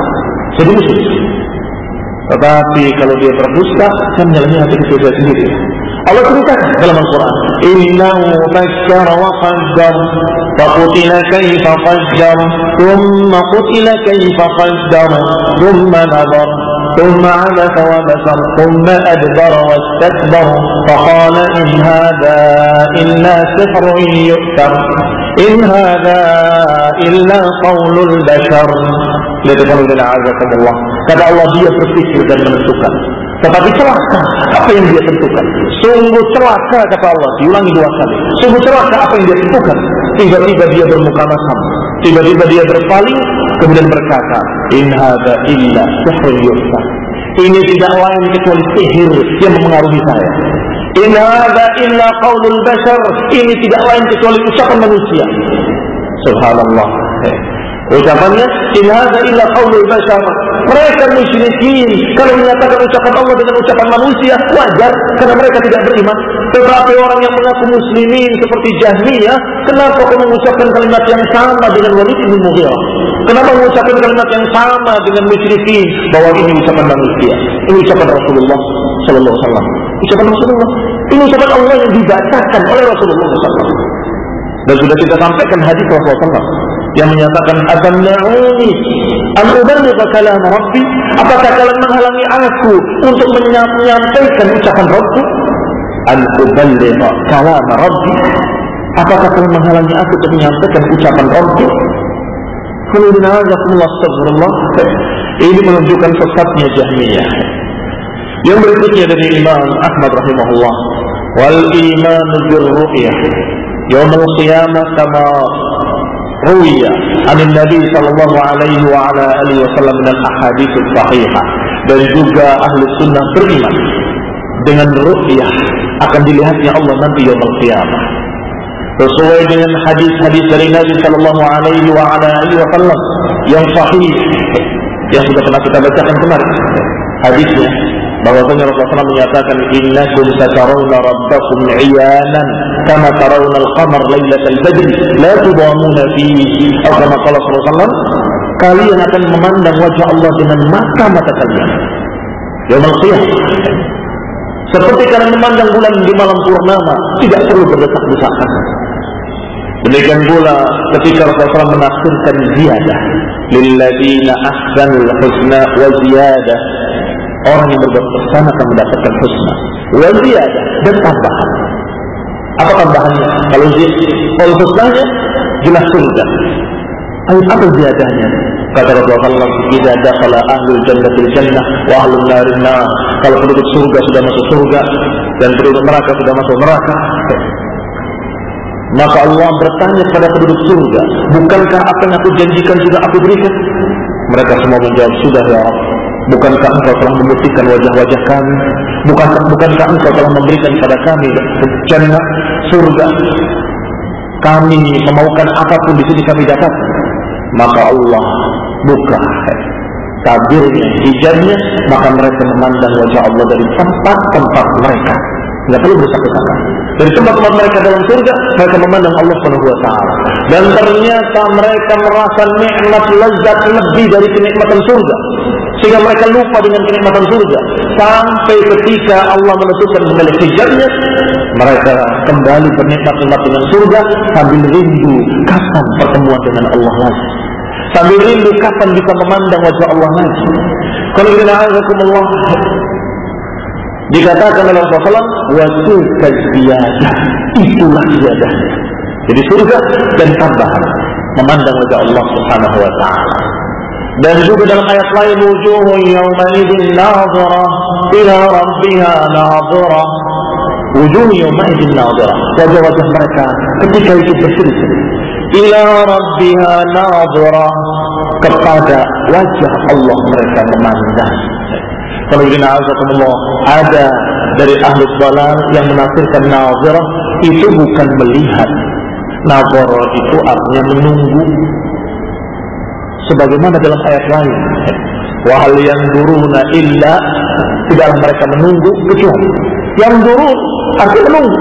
Jadi musuh. Tetapi kalau dia berdusta, saya menyalahkan hati kecil saya sendiri. Allah ceritakan dalam Al-Quran. Innahu fakkara wa qaddar. فقتل كيف قدر ثم قتل كيف قدر ثم نظر ثم عبث وبسر ثم أدبر واستكبر فقال إن هذا إلا سحر يؤثر إن هذا إلا قول البشر لتقولوا لعازكم الله kata Allah dia berpikir dan menentukan Tetapi celaka apa yang dia tentukan. Sungguh celaka kata Allah. Diulangi dua kali. Sungguh celaka apa yang dia tentukan. Tiba-tiba dia bermuka masam. Tiba-tiba dia berpaling. Kemudian berkata. In hada illa sihrun Ini tidak lain kecuali sihir yang mempengaruhi saya. In hada illa qaulul bashar. Ini tidak lain kecuali ucapan manusia. Subhanallah. Ucapannya, in hadza illa qaulul bashar. Mereka musyrikin kalau menyatakan ucapan Allah dengan ucapan manusia wajar karena mereka tidak beriman. Tetapi orang yang mengaku muslimin seperti Jahmiyah, kenapa kau mengucapkan kalimat yang sama dengan Walid bin Mughirah? Kenapa mengucapkan kalimat yang sama dengan musyrikin bahwa ini ucapan manusia? Ini ucapan Rasulullah sallallahu alaihi. Ucapan Rasulullah. Ini ucapan Allah yang dibacakan oleh Rasulullah sallallahu Dan sudah kita sampaikan hadis Rasulullah yang menyatakan atamna'uni an uballigha kalam rabbi apakah kalian menghalangi aku untuk menyampaikan ucapan Rabbku an uballigha kalam rabbi apakah kalian menghalangi aku untuk menyampaikan ucapan Rabbku Astagfirullah. Ini menunjukkan sesatnya Jahmiyah. Yang berikutnya dari Imam Ahmad rahimahullah. Wal iman bil ru'yah yaumul qiyamah kama ruya anin Nabi sallallahu alaihi wa ala alihi wasallam dan al-ahadits dan juga ahli sunnah beriman dengan ru'yah akan dilihatnya Allah nanti yaumul qiyamah sesuai dengan hadis-hadis dari Nabi sallallahu alaihi wasallam yang sahih yang sudah pernah kita bacakan kemarin. Hadisnya bahwasanya Rasulullah menyatakan innakum satarawna rabbakum iyanan kama tarawna al-qamar lailatal badri la tudamuna fihi. Atau kama qala Rasulullah kalian akan memandang wajah Allah dengan mata-mata kalian. Yaumul qiyamah. Seperti kalian memandang bulan di malam purnama tidak perlu berdesak-desakan Demikian pula ketika Rasulullah menafsirkan ziyadah. Lilladzina ahsanul husna wa ziyadah. Orang yang berbuat ihsan akan mendapatkan husna wa ziyadah dan tambahan. Apa tambahannya? Kalau kalau husnanya jelas surga. Ayat apa ziyadahnya kata Rasulullah jika dakhala ahlul jannatil jannah wa narin nar. Kalau penduduk surga sudah masuk surga dan penduduk neraka sudah masuk neraka maka Allah bertanya kepada penduduk surga, bukankah apa yang aku janjikan sudah aku berikan? Mereka semua menjawab, sudah ya Allah. Bukankah engkau telah membuktikan wajah-wajah kami? Bukankah, bukankah engkau telah memberikan kepada kami jannah, surga? Kami memaukan apa pun di sini kami dapat. Maka Allah buka tabirnya, hijabnya, maka mereka memandang wajah Allah dari tempat-tempat mereka. Tidak perlu bersatu-satu. Dari tempat-tempat mereka dalam surga, mereka memandang Allah Subhanahu wa taala. Dan ternyata mereka merasa nikmat lezat lebih dari kenikmatan surga. Sehingga mereka lupa dengan kenikmatan surga. Sampai ketika Allah menentukan kembali hijabnya, mereka kembali bernikmat-nikmat dengan surga sambil rindu kapan pertemuan dengan Allah lagi. Sambil rindu kapan bisa memandang wajah Allah lagi. Kalau kita Dikatakan oleh Rasulullah wasil ziyadah. Itulah ziyadah. Jadi surga dan tambahan memandang wajah Allah Subhanahu wa taala. Dan juga dalam ayat lain wujuhun yawma idzin nadhira ila rabbiha nadhira. Wujuh yawma idzin nadhira. Wajah-wajah mereka ketika itu berseri-seri. Ila rabbiha nadhira kepada wajah Allah mereka memandang. Kalau Allah ada dari ahli dalal yang menafsirkan nazirah itu bukan melihat. Nazarah itu artinya menunggu. Sebagaimana dalam ayat lain. Wahal yang duruna illa tidaklah mereka menunggu kecuali yang durun artinya menunggu.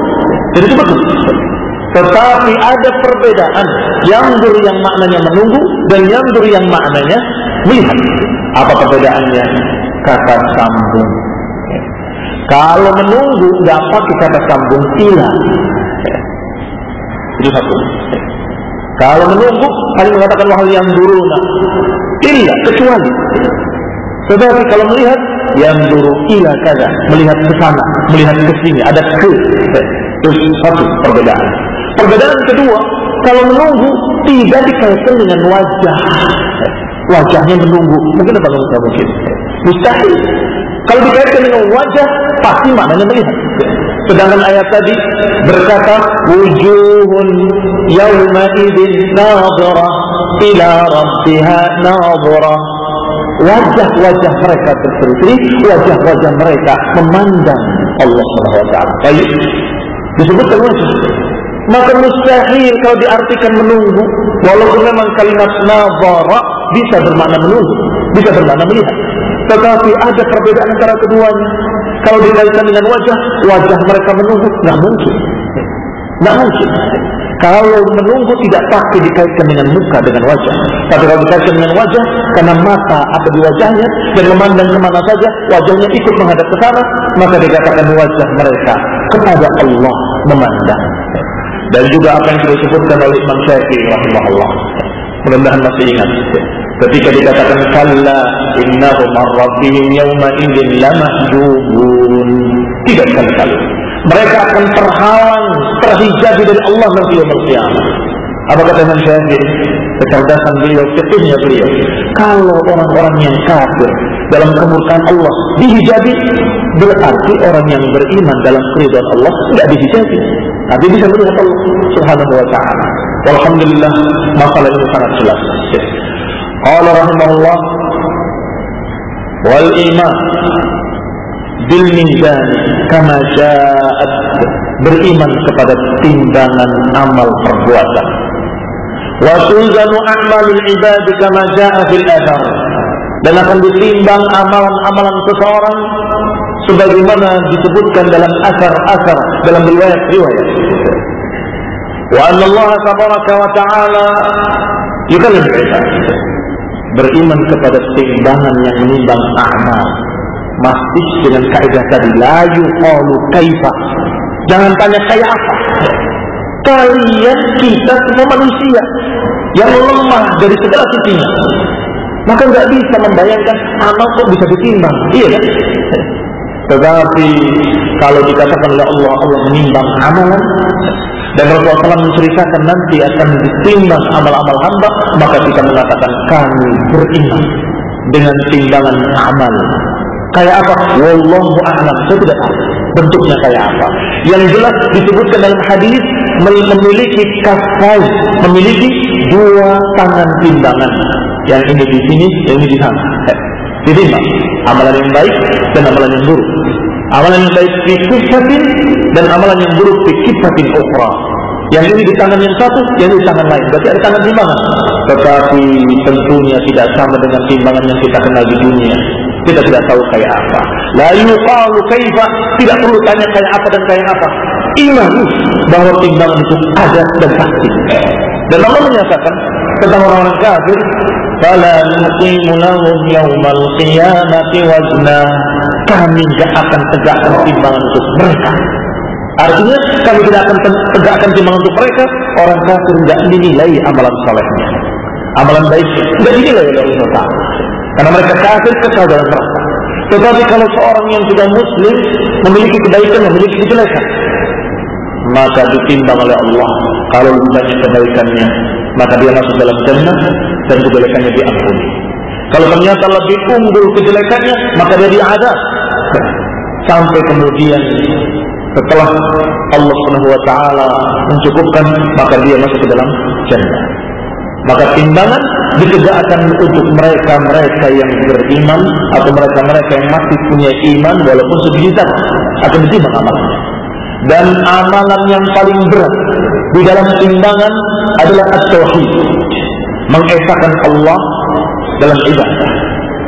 Jadi itu betul. Tetapi ada perbedaan yang dur yang maknanya menunggu dan yang dur yang maknanya melihat. Apa perbedaannya? Kata sambung. Kalau menunggu nggak pakai kata sambung ila. Itu satu. Kalau menunggu hanya mengatakan hal yang dulu illa kecuali. Tetapi kalau melihat yang dulu ila kada melihat ke sana, melihat ke sini, ada ke. Itu satu perbedaan. Perbedaan kedua, kalau menunggu tidak dikaitkan dengan wajah. Wajahnya menunggu. Mungkin apa nggak mungkin? Mustahil. Kalau dikaitkan dengan wajah, pasti maknanya melihat. Sedangkan ayat tadi berkata wujuhun yawma idin nadhara ila rabbiha nadhara. Wajah-wajah mereka terseri wajah-wajah mereka memandang Allah taala. Baik. Disebutkan wajah. Maka mustahil kalau diartikan menunggu, walaupun memang kalimat nadhara bisa bermakna menunggu, bisa bermakna melihat. Tetapi ada perbedaan antara keduanya. Kalau dikaitkan dengan wajah, wajah mereka menunggu, nggak mungkin. Nggak mungkin. Kalau menunggu tidak pasti dikaitkan dengan muka dengan wajah. Tapi kalau dikaitkan dengan wajah, karena mata ada di wajahnya dan memandang ke mana saja, wajahnya ikut menghadap ke sana, maka dikatakan wajah mereka kepada Allah memandang. Dan juga apa yang disebutkan oleh Imam Syafi'i rahimahullah. Mudah-mudahan masih ingat. Ketika dikatakan kalla innahum rabbihim yawma idzin lamahjubun. Tidak sekali-kali. Mereka akan terhalang, terhijabi dari Allah nanti yaumul qiyamah. Apa kata Imam Syafi'i? Kecerdasan beliau, ketunya beliau. Kalau orang-orang yang kafir dalam kemurkaan Allah dihijabi, berarti orang yang beriman dalam keridhaan Allah tidak dihijabi. Tapi bisa melihat Allah Subhanahu wa taala. Alhamdulillah masalah ini sangat jelas. Qala rahimahullah wal iman bil mizan kama ja'at beriman kepada timbangan amal perbuatan wa tuzanu a'malul ibad kama ja'a fil athar dan akan ditimbang amalan-amalan seseorang sebagaimana disebutkan dalam asar-asar dalam riwayat-riwayat. Wa anna Allah tabaraka wa ta'ala yukallim. Beriman kepada timbangan yang menimbang amal. Masih dengan kaidah tadi la yuqalu kaifa. Jangan tanya kayak apa. Kalian kita semua manusia yang lemah dari segala sisinya. Maka nggak bisa membayangkan amal kok bisa ditimbang. Iya kan? Tetapi kalau dikatakan oleh Allah, Allah menimbang amalan dan Rasulullah SAW menceritakan nanti akan ditimbang amal-amal hamba, maka kita mengatakan kami beriman dengan timbangan amal. Kayak apa? Wallahu a'lam. Saya tidak tahu bentuknya kayak apa. Yang jelas disebutkan dalam hadis memiliki kafai, memiliki dua tangan timbangan. Yang ini di sini, yang ini di sana. Ditimbang amalan yang baik dan amalan yang buruk. Amalan yang baik di kifatin dan amalan yang buruk di kifatin ukhra. Yang ini di tangan yang satu, yang ini di tangan lain. Berarti ada tangan timbangan. Tetapi tentunya tidak sama dengan timbangan yang kita kenal di dunia. Kita tidak tahu kayak apa. La yuqalu kaifa, tidak perlu tanya kayak apa dan kayak apa. Iman bahwa timbangan itu ada dan pasti. Dan Allah menyatakan tentang orang-orang kafir, "Fala nuqimu lahum yaumal qiyamati wazna." Kami tidak akan tegakkan timbangan untuk mereka. Artinya kami tidak akan tegakkan timbangan untuk mereka. Orang kafir tidak dinilai amalan salehnya. Amalan baik tidak dinilai oleh Allah Karena mereka kafir kekal dalam neraka. Tetapi kalau seorang yang sudah muslim memiliki kebaikan, memiliki kejelekan, maka ditimbang oleh Allah. Kalau banyak kebaikannya, maka dia masuk dalam jannah dan kejelekannya diampuni. Kalau ternyata lebih unggul kejelekannya, maka dia diadab. Sampai kemudian setelah Allah Subhanahu wa taala mencukupkan, maka dia masuk ke dalam jannah. Maka timbangan ditegakkan untuk mereka-mereka yang beriman atau mereka-mereka yang masih punya iman walaupun sedikit akan ditimbang amalnya. Dan amalan yang paling berat di dalam timbangan adalah at-tauhid. Mengesahkan Allah dalam ibadah.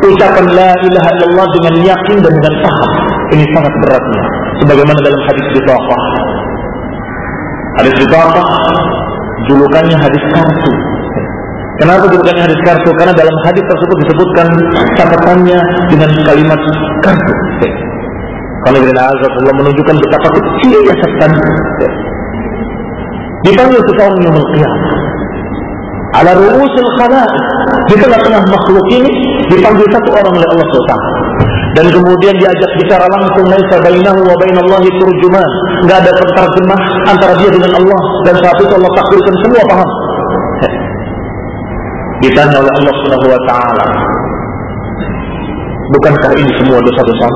Ucapan la ilaha illallah dengan yakin dan dengan paham. Ini sangat beratnya. Sebagaimana dalam hadis Bitaqah. Hadis Bitaqah julukannya hadis kartu. Kenapa julukannya hadis kartu? Karena dalam hadis tersebut disebutkan catatannya dengan kalimat kartu. Kalau Allah menunjukkan betapa kecilnya setan. Dipanggil seseorang yang qiyamah. Ala ru'usil khala'iq. Di tengah-tengah makhluk ini dipanggil satu orang oleh Allah SWT. Dan kemudian diajak bicara langsung laisa bainahu wa bainallahi turjuman. Enggak ada penterjemah antara dia dengan Allah dan saat itu Allah takdirkan semua paham. Ditanya oleh Allah Subhanahu wa taala. Bukankah ini semua dosa-dosa?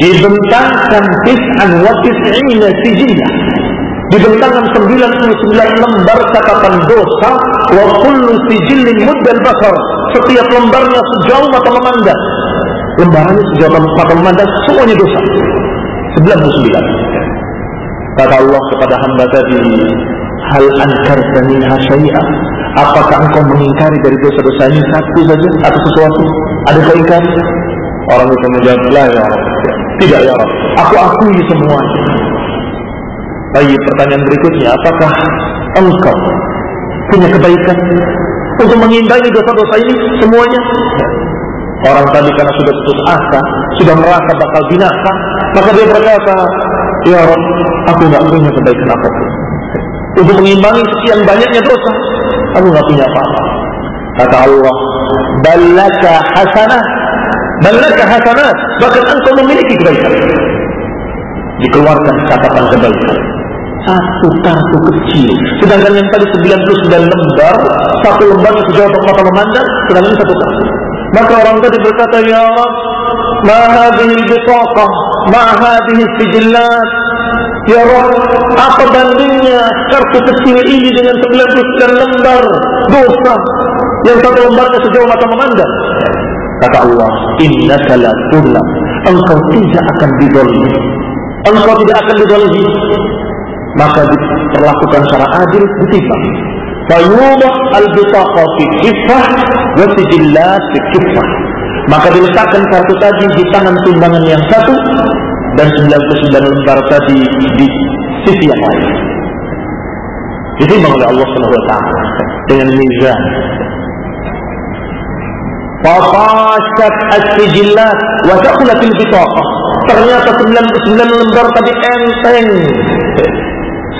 Dibentangkan tis'an wa tis'ina sijillah dibentangkan 99 lembar catatan dosa wa kullu sijillin muddal basar. Setiap lembarnya sejauh mata memandang. Lembarannya sejauh mata memandang semuanya dosa. 99 kata Allah kepada hamba tadi hal ankarta minha syai'ah apakah engkau mengingkari dari dosa-dosa ini satu saja atau sesuatu? Ada kau ingkari? Orang itu menjawab ya Rabb. Tidak ya Rabb. Aku akui semuanya Baik, pertanyaan berikutnya, apakah engkau punya kebaikan untuk mengimbangi dosa-dosa ini semuanya? Orang tadi karena sudah putus asa, sudah merasa bakal binasa, maka dia berkata, Ya Rob, aku nggak punya kebaikan apa pun. Untuk mengimbangi sekian banyaknya dosa, aku nggak punya apa-apa. Kata Allah, balaka hasanah, balaka hasanah, bahkan engkau memiliki kebaikan. Dikeluarkan catatan kebaikan satu kartu kecil. Sedangkan yang tadi 99 lembar, satu lembar sejauh mata memandang, sedangkan satu kartu. Maka orang tadi berkata, Ya Rab, ma hadhihi bitaqah, ma hadhihi sijillat. Ya Rab, apa bandingnya kartu kecil ini dengan 99 lembar dosa yang satu lembarnya sejauh mata memandang? Kata Allah, innaka la Engkau tidak akan didolimi. Engkau tidak akan didolimi maka diperlakukan secara adil ditimbang. Fayudah al-bitaqa fi kifah wa sijillat fi. Maka diletakkan kartu tadi di tangan timbangan yang satu dan 99 lembar tadi di sisi yang lain. Ditimbang oleh Allah Subhanahu wa taala dengan mizan. Fafashat as-sijillat wa taqulatil bitaqah. Ternyata 99 lembar tadi enteng.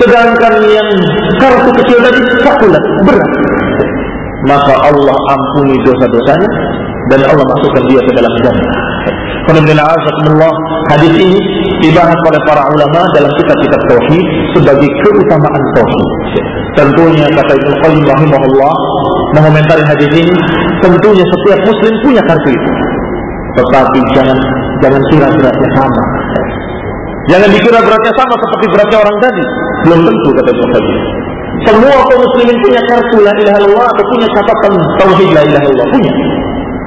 Sedangkan yang kartu kecil tadi sakulat, berat. Maka Allah ampuni dosa-dosanya dan Allah masukkan dia ke dalam jannah. Hadis ini dibahas oleh para ulama dalam kitab-kitab tauhid sebagai keutamaan tauhid. Tentunya kata Ibnu Qayyim rahimahullah mengomentari hadis ini, tentunya setiap muslim punya kartu itu. Tetapi jangan jangan kira beratnya sama. Jangan dikira beratnya sama seperti beratnya orang tadi. Belum tentu kata Qayyim. Semua kaum muslimin punya kartu la ilaha illallah atau punya catatan tauhid la ilaha illallah punya.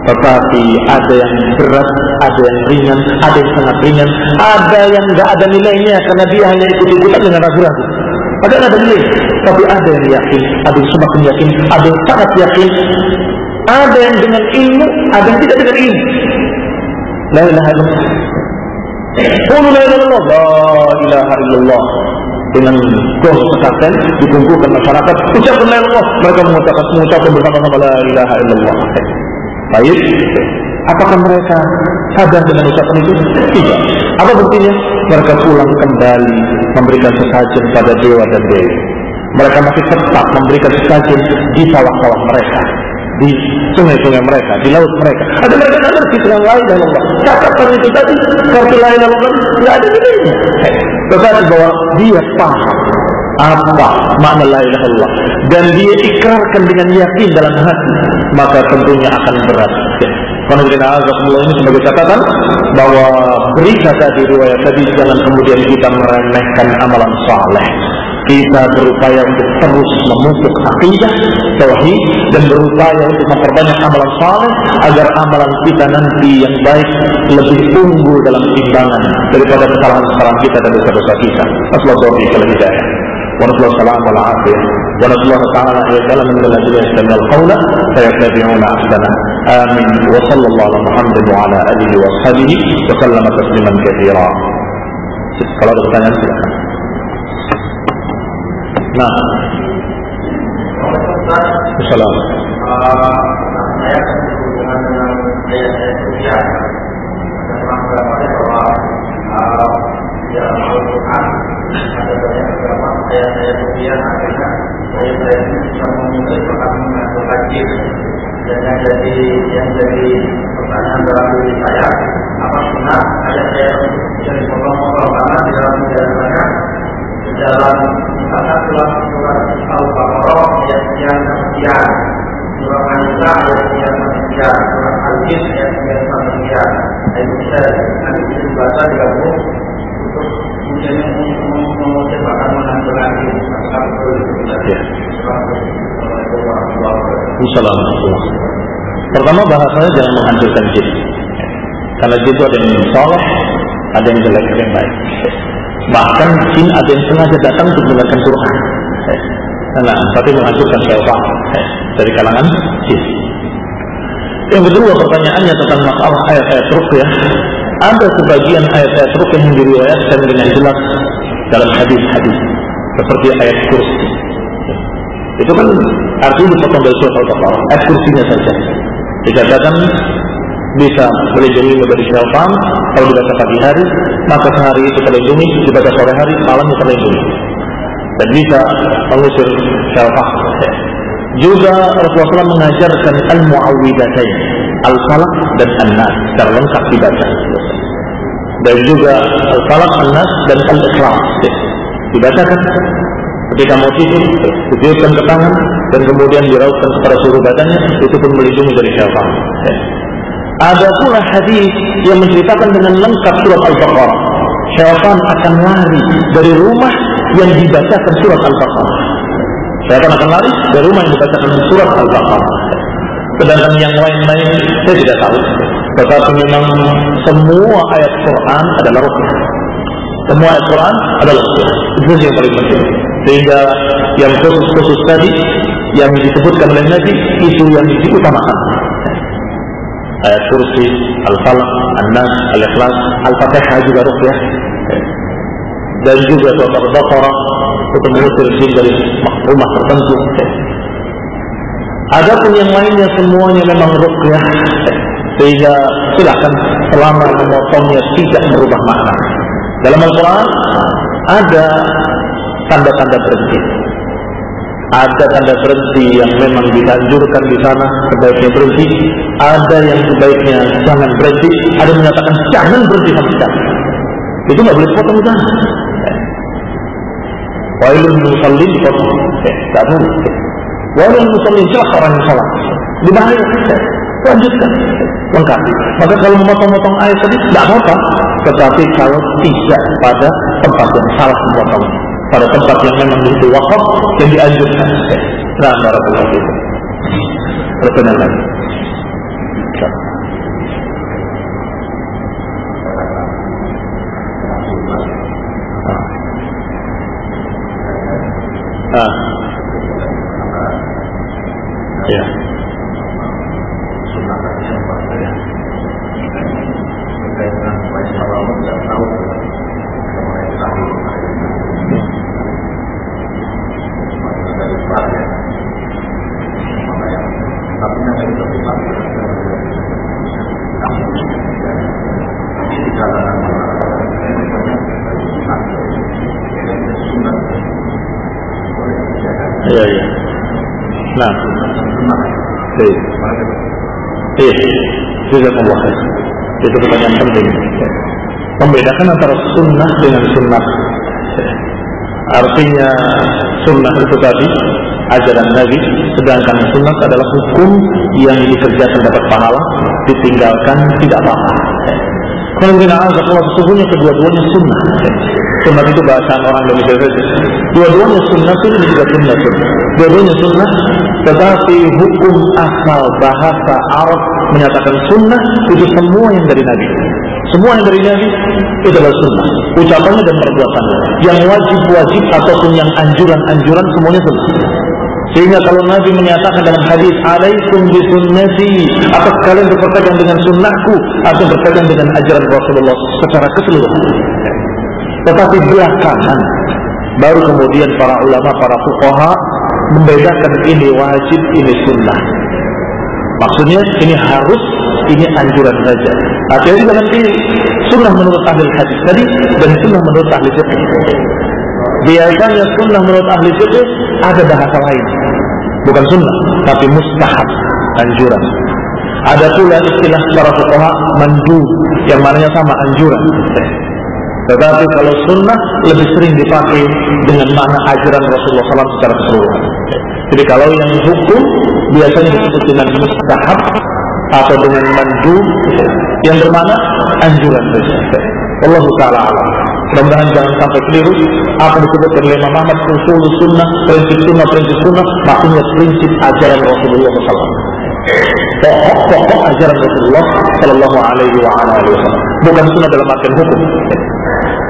Tetapi ada yang berat, ada yang ringan, ada yang sangat ringan, ada yang nggak ada nilainya karena dia hanya ikut-ikutan dengan ragu-ragu. Ada ada nilai, tapi ada yang yakin, ada yang semakin yakin, ada yang sangat yakin, ada yang dengan ilmu, ada yang tidak dengan ilmu. La ilaha. Qulu la ilaha illallah. Dengan gong sekaten dikumpulkan masyarakat, ucapkan la ilaha Mereka mengucapkan mengucapkan bersama-sama la ilaha illallah. Baik, apakah mereka sadar dengan ucapan itu? Tidak. Apa buktinya? Mereka pulang kembali memberikan sesajen pada dewa dan dewi. Mereka masih tetap memberikan sesajen di sawah-sawah mereka, di sungai-sungai mereka, di laut mereka. Ada mereka yang ngerti dengan lain dan Allah. Catatan itu tadi, kartu lain dan Allah, tidak ada nilainya. Tetapi bahwa dia paham apa makna la ilaha illallah dan dia ikrarkan dengan yakin dalam hati maka tentunya akan berat Karena Azakumullah ini sebagai catatan bahwa berita tadi riwayat tadi jangan kemudian kita meremehkan amalan saleh kita berupaya untuk terus memupuk akidah tauhid dan berupaya untuk memperbanyak amalan saleh agar amalan kita nanti yang baik lebih unggul dalam timbangan daripada kesalahan-kesalahan kita dan dosa-dosa kita. Assalamualaikum warahmatullahi wabarakatuh. ونسأل السلام والعافية ونسأل الله تعالى أن يجعلنا من الذين يستمعون القول فيتبعون أحسنه آمين وصلى الله على محمد وعلى آله وأصحابه وسلم تسليما كثيرا kalau ada pertanyaan silakan. Nah, Assalamualaikum. Saya dengan ya dalam diri saya dalam misalkan surat surat Al-Baqarah ayat sekian sekian surat An-Nisa ayat sekian sekian surat Al-Jin ayat sekian sekian itu bisa nanti bisa dibaca digabung Assalamualaikum. Pertama bahasanya jangan menghancurkan jin. Karena jin itu ada yang soleh, ada yang jelek, ada yang baik. Bahkan jin ada yang sengaja datang untuk mendengarkan Quran. Nah, tapi menghancurkan syaitan dari kalangan jin. Yang kedua pertanyaannya tentang masalah ayat-ayat rukyah ada sebagian ayat-ayat rukyah yang diriwayatkan dengan jelas dalam hadis-hadis seperti ayat kursi. Itu kan artinya dipotong dari surat Al-Baqarah, ayat kursinya saja. Dikatakan bisa melindungi dari syaitan kalau dibaca pagi hari, maka sehari itu terlindungi, dibaca sore hari, malamnya terlindungi. Dan bisa mengusir syaitan. Juga Rasulullah SAW mengajarkan al-muawwidatain, al-falaq dan an-nas secara lengkap dibaca. Dan juga al-falaq, an-nas dan al-ikhlas dibacakan ketika mau tidur ditiupkan ke tangan dan kemudian dirautkan kepada seluruh badannya itu pun melindungi dari syaitan. Ada pula hadis yang menceritakan dengan lengkap surat Al-Baqarah. Syaitan akan lari dari rumah yang dibacakan surat Al-Baqarah. Syaitan akan lari dari rumah yang dibacakan surat Al-Baqarah. Sedangkan yang lain-lain saya tidak tahu. Tetapi memang semua ayat Quran adalah rukyah. Semua ayat Quran adalah rukyah. Itu yang paling penting. Sehingga yang khusus-khusus tadi yang disebutkan oleh Nabi itu yang diutamakan. Ayat kursi, al-falaq, an-nas, al-ikhlas, al-fatihah juga rukyah dan juga surat al-baqarah untuk mengusir dari rumah tertentu Adapun yang lainnya semuanya memang rukyah sehingga silakan selama memotongnya tidak merubah makna. Dalam Al-Quran ada tanda-tanda berhenti. Ada tanda berhenti yang memang dianjurkan di sana sebaiknya berhenti. Ada yang sebaiknya jangan berhenti. Ada yang menyatakan jangan berhenti sama sekali. Itu nggak boleh potong sana. Wailun musallin dipotong. Tidak boleh. Wailun musallin celaka orang yang salah. Dibahaya. Lanjutkan. Lengkap. Maka kalau memotong-motong ayat tadi tidak apa-apa. Tetapi kalau tidak pada tempat yang salah memotong. Pada tempat yang memang itu wakaf yang dianjurkan. Nah, barakallahu itu. Perkenalan lagi. Ah. Ya. Iya, iya. Nah. Baik. Iya. Jazakallah khair. Itu pertanyaan penting. Membedakan antara sunnah dengan sunnah. Artinya sunnah itu tadi ajaran Nabi, sedangkan sunnah adalah hukum yang dikerjakan dapat pahala, ditinggalkan tidak apa-apa. Kalau kita kalau sesungguhnya kedua-duanya sunnah. Sunnah itu bahasa orang Indonesia saja. Dua-duanya sunnah itu juga sunnah. Dua-duanya sunnah, tetapi hukum asal bahasa Arab menyatakan sunnah itu semua yang dari Nabi. Semua yang dari Nabi itu adalah sunnah. Ucapannya dan perbuatannya. Yang wajib-wajib ataupun yang anjuran-anjuran semuanya sunnah. Sehingga kalau Nabi menyatakan dalam hadis alaikum bi sunnati, apa kalian berpegang dengan sunnahku atau berpegang dengan ajaran Rasulullah secara keseluruhan. Tetapi belakangan baru kemudian para ulama, para fuqaha membedakan ini wajib, ini sunnah. Maksudnya ini harus, ini anjuran saja. Artinya jangan pilih sunnah menurut ahli hadis tadi dan sunnah menurut ahli fikih. Biasanya sunnah menurut ahli fikih ada bahasa lain. Bukan sunnah, tapi mustahab, anjuran. Ada pula istilah para fuqaha mandu yang maknanya sama anjuran. Tetapi kalau sunnah lebih sering dipakai dengan makna ajaran Rasulullah SAW secara keseluruhan. Jadi kalau yang hukum biasanya disebut dengan mustahab atau dengan mandu yang bermakna anjuran. Allah Taala alam. Mudah-mudahan jangan sampai keliru apa disebut oleh Imam Ahmad usul sunnah, prinsip sunnah, prinsip sunnah, maksudnya prinsip ajaran Rasulullah SAW. Pokok-pokok ajaran Rasulullah Sallallahu Alaihi Wasallam. Bukan sunnah dalam artian hukum.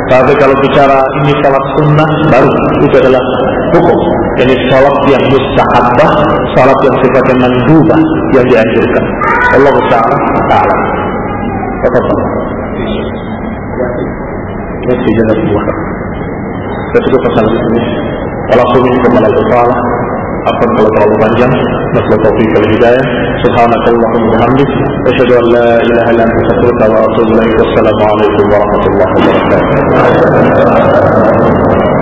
Tapi kalau bicara ini salat sunnah baru itu adalah hukum. Ini salat yang mustahabah, salat yang sifatnya mandubah yang dianjurkan. Allah Taala Taala. Pasal ini. Kalau terlalu panjang warahmatullahi wabarakatuh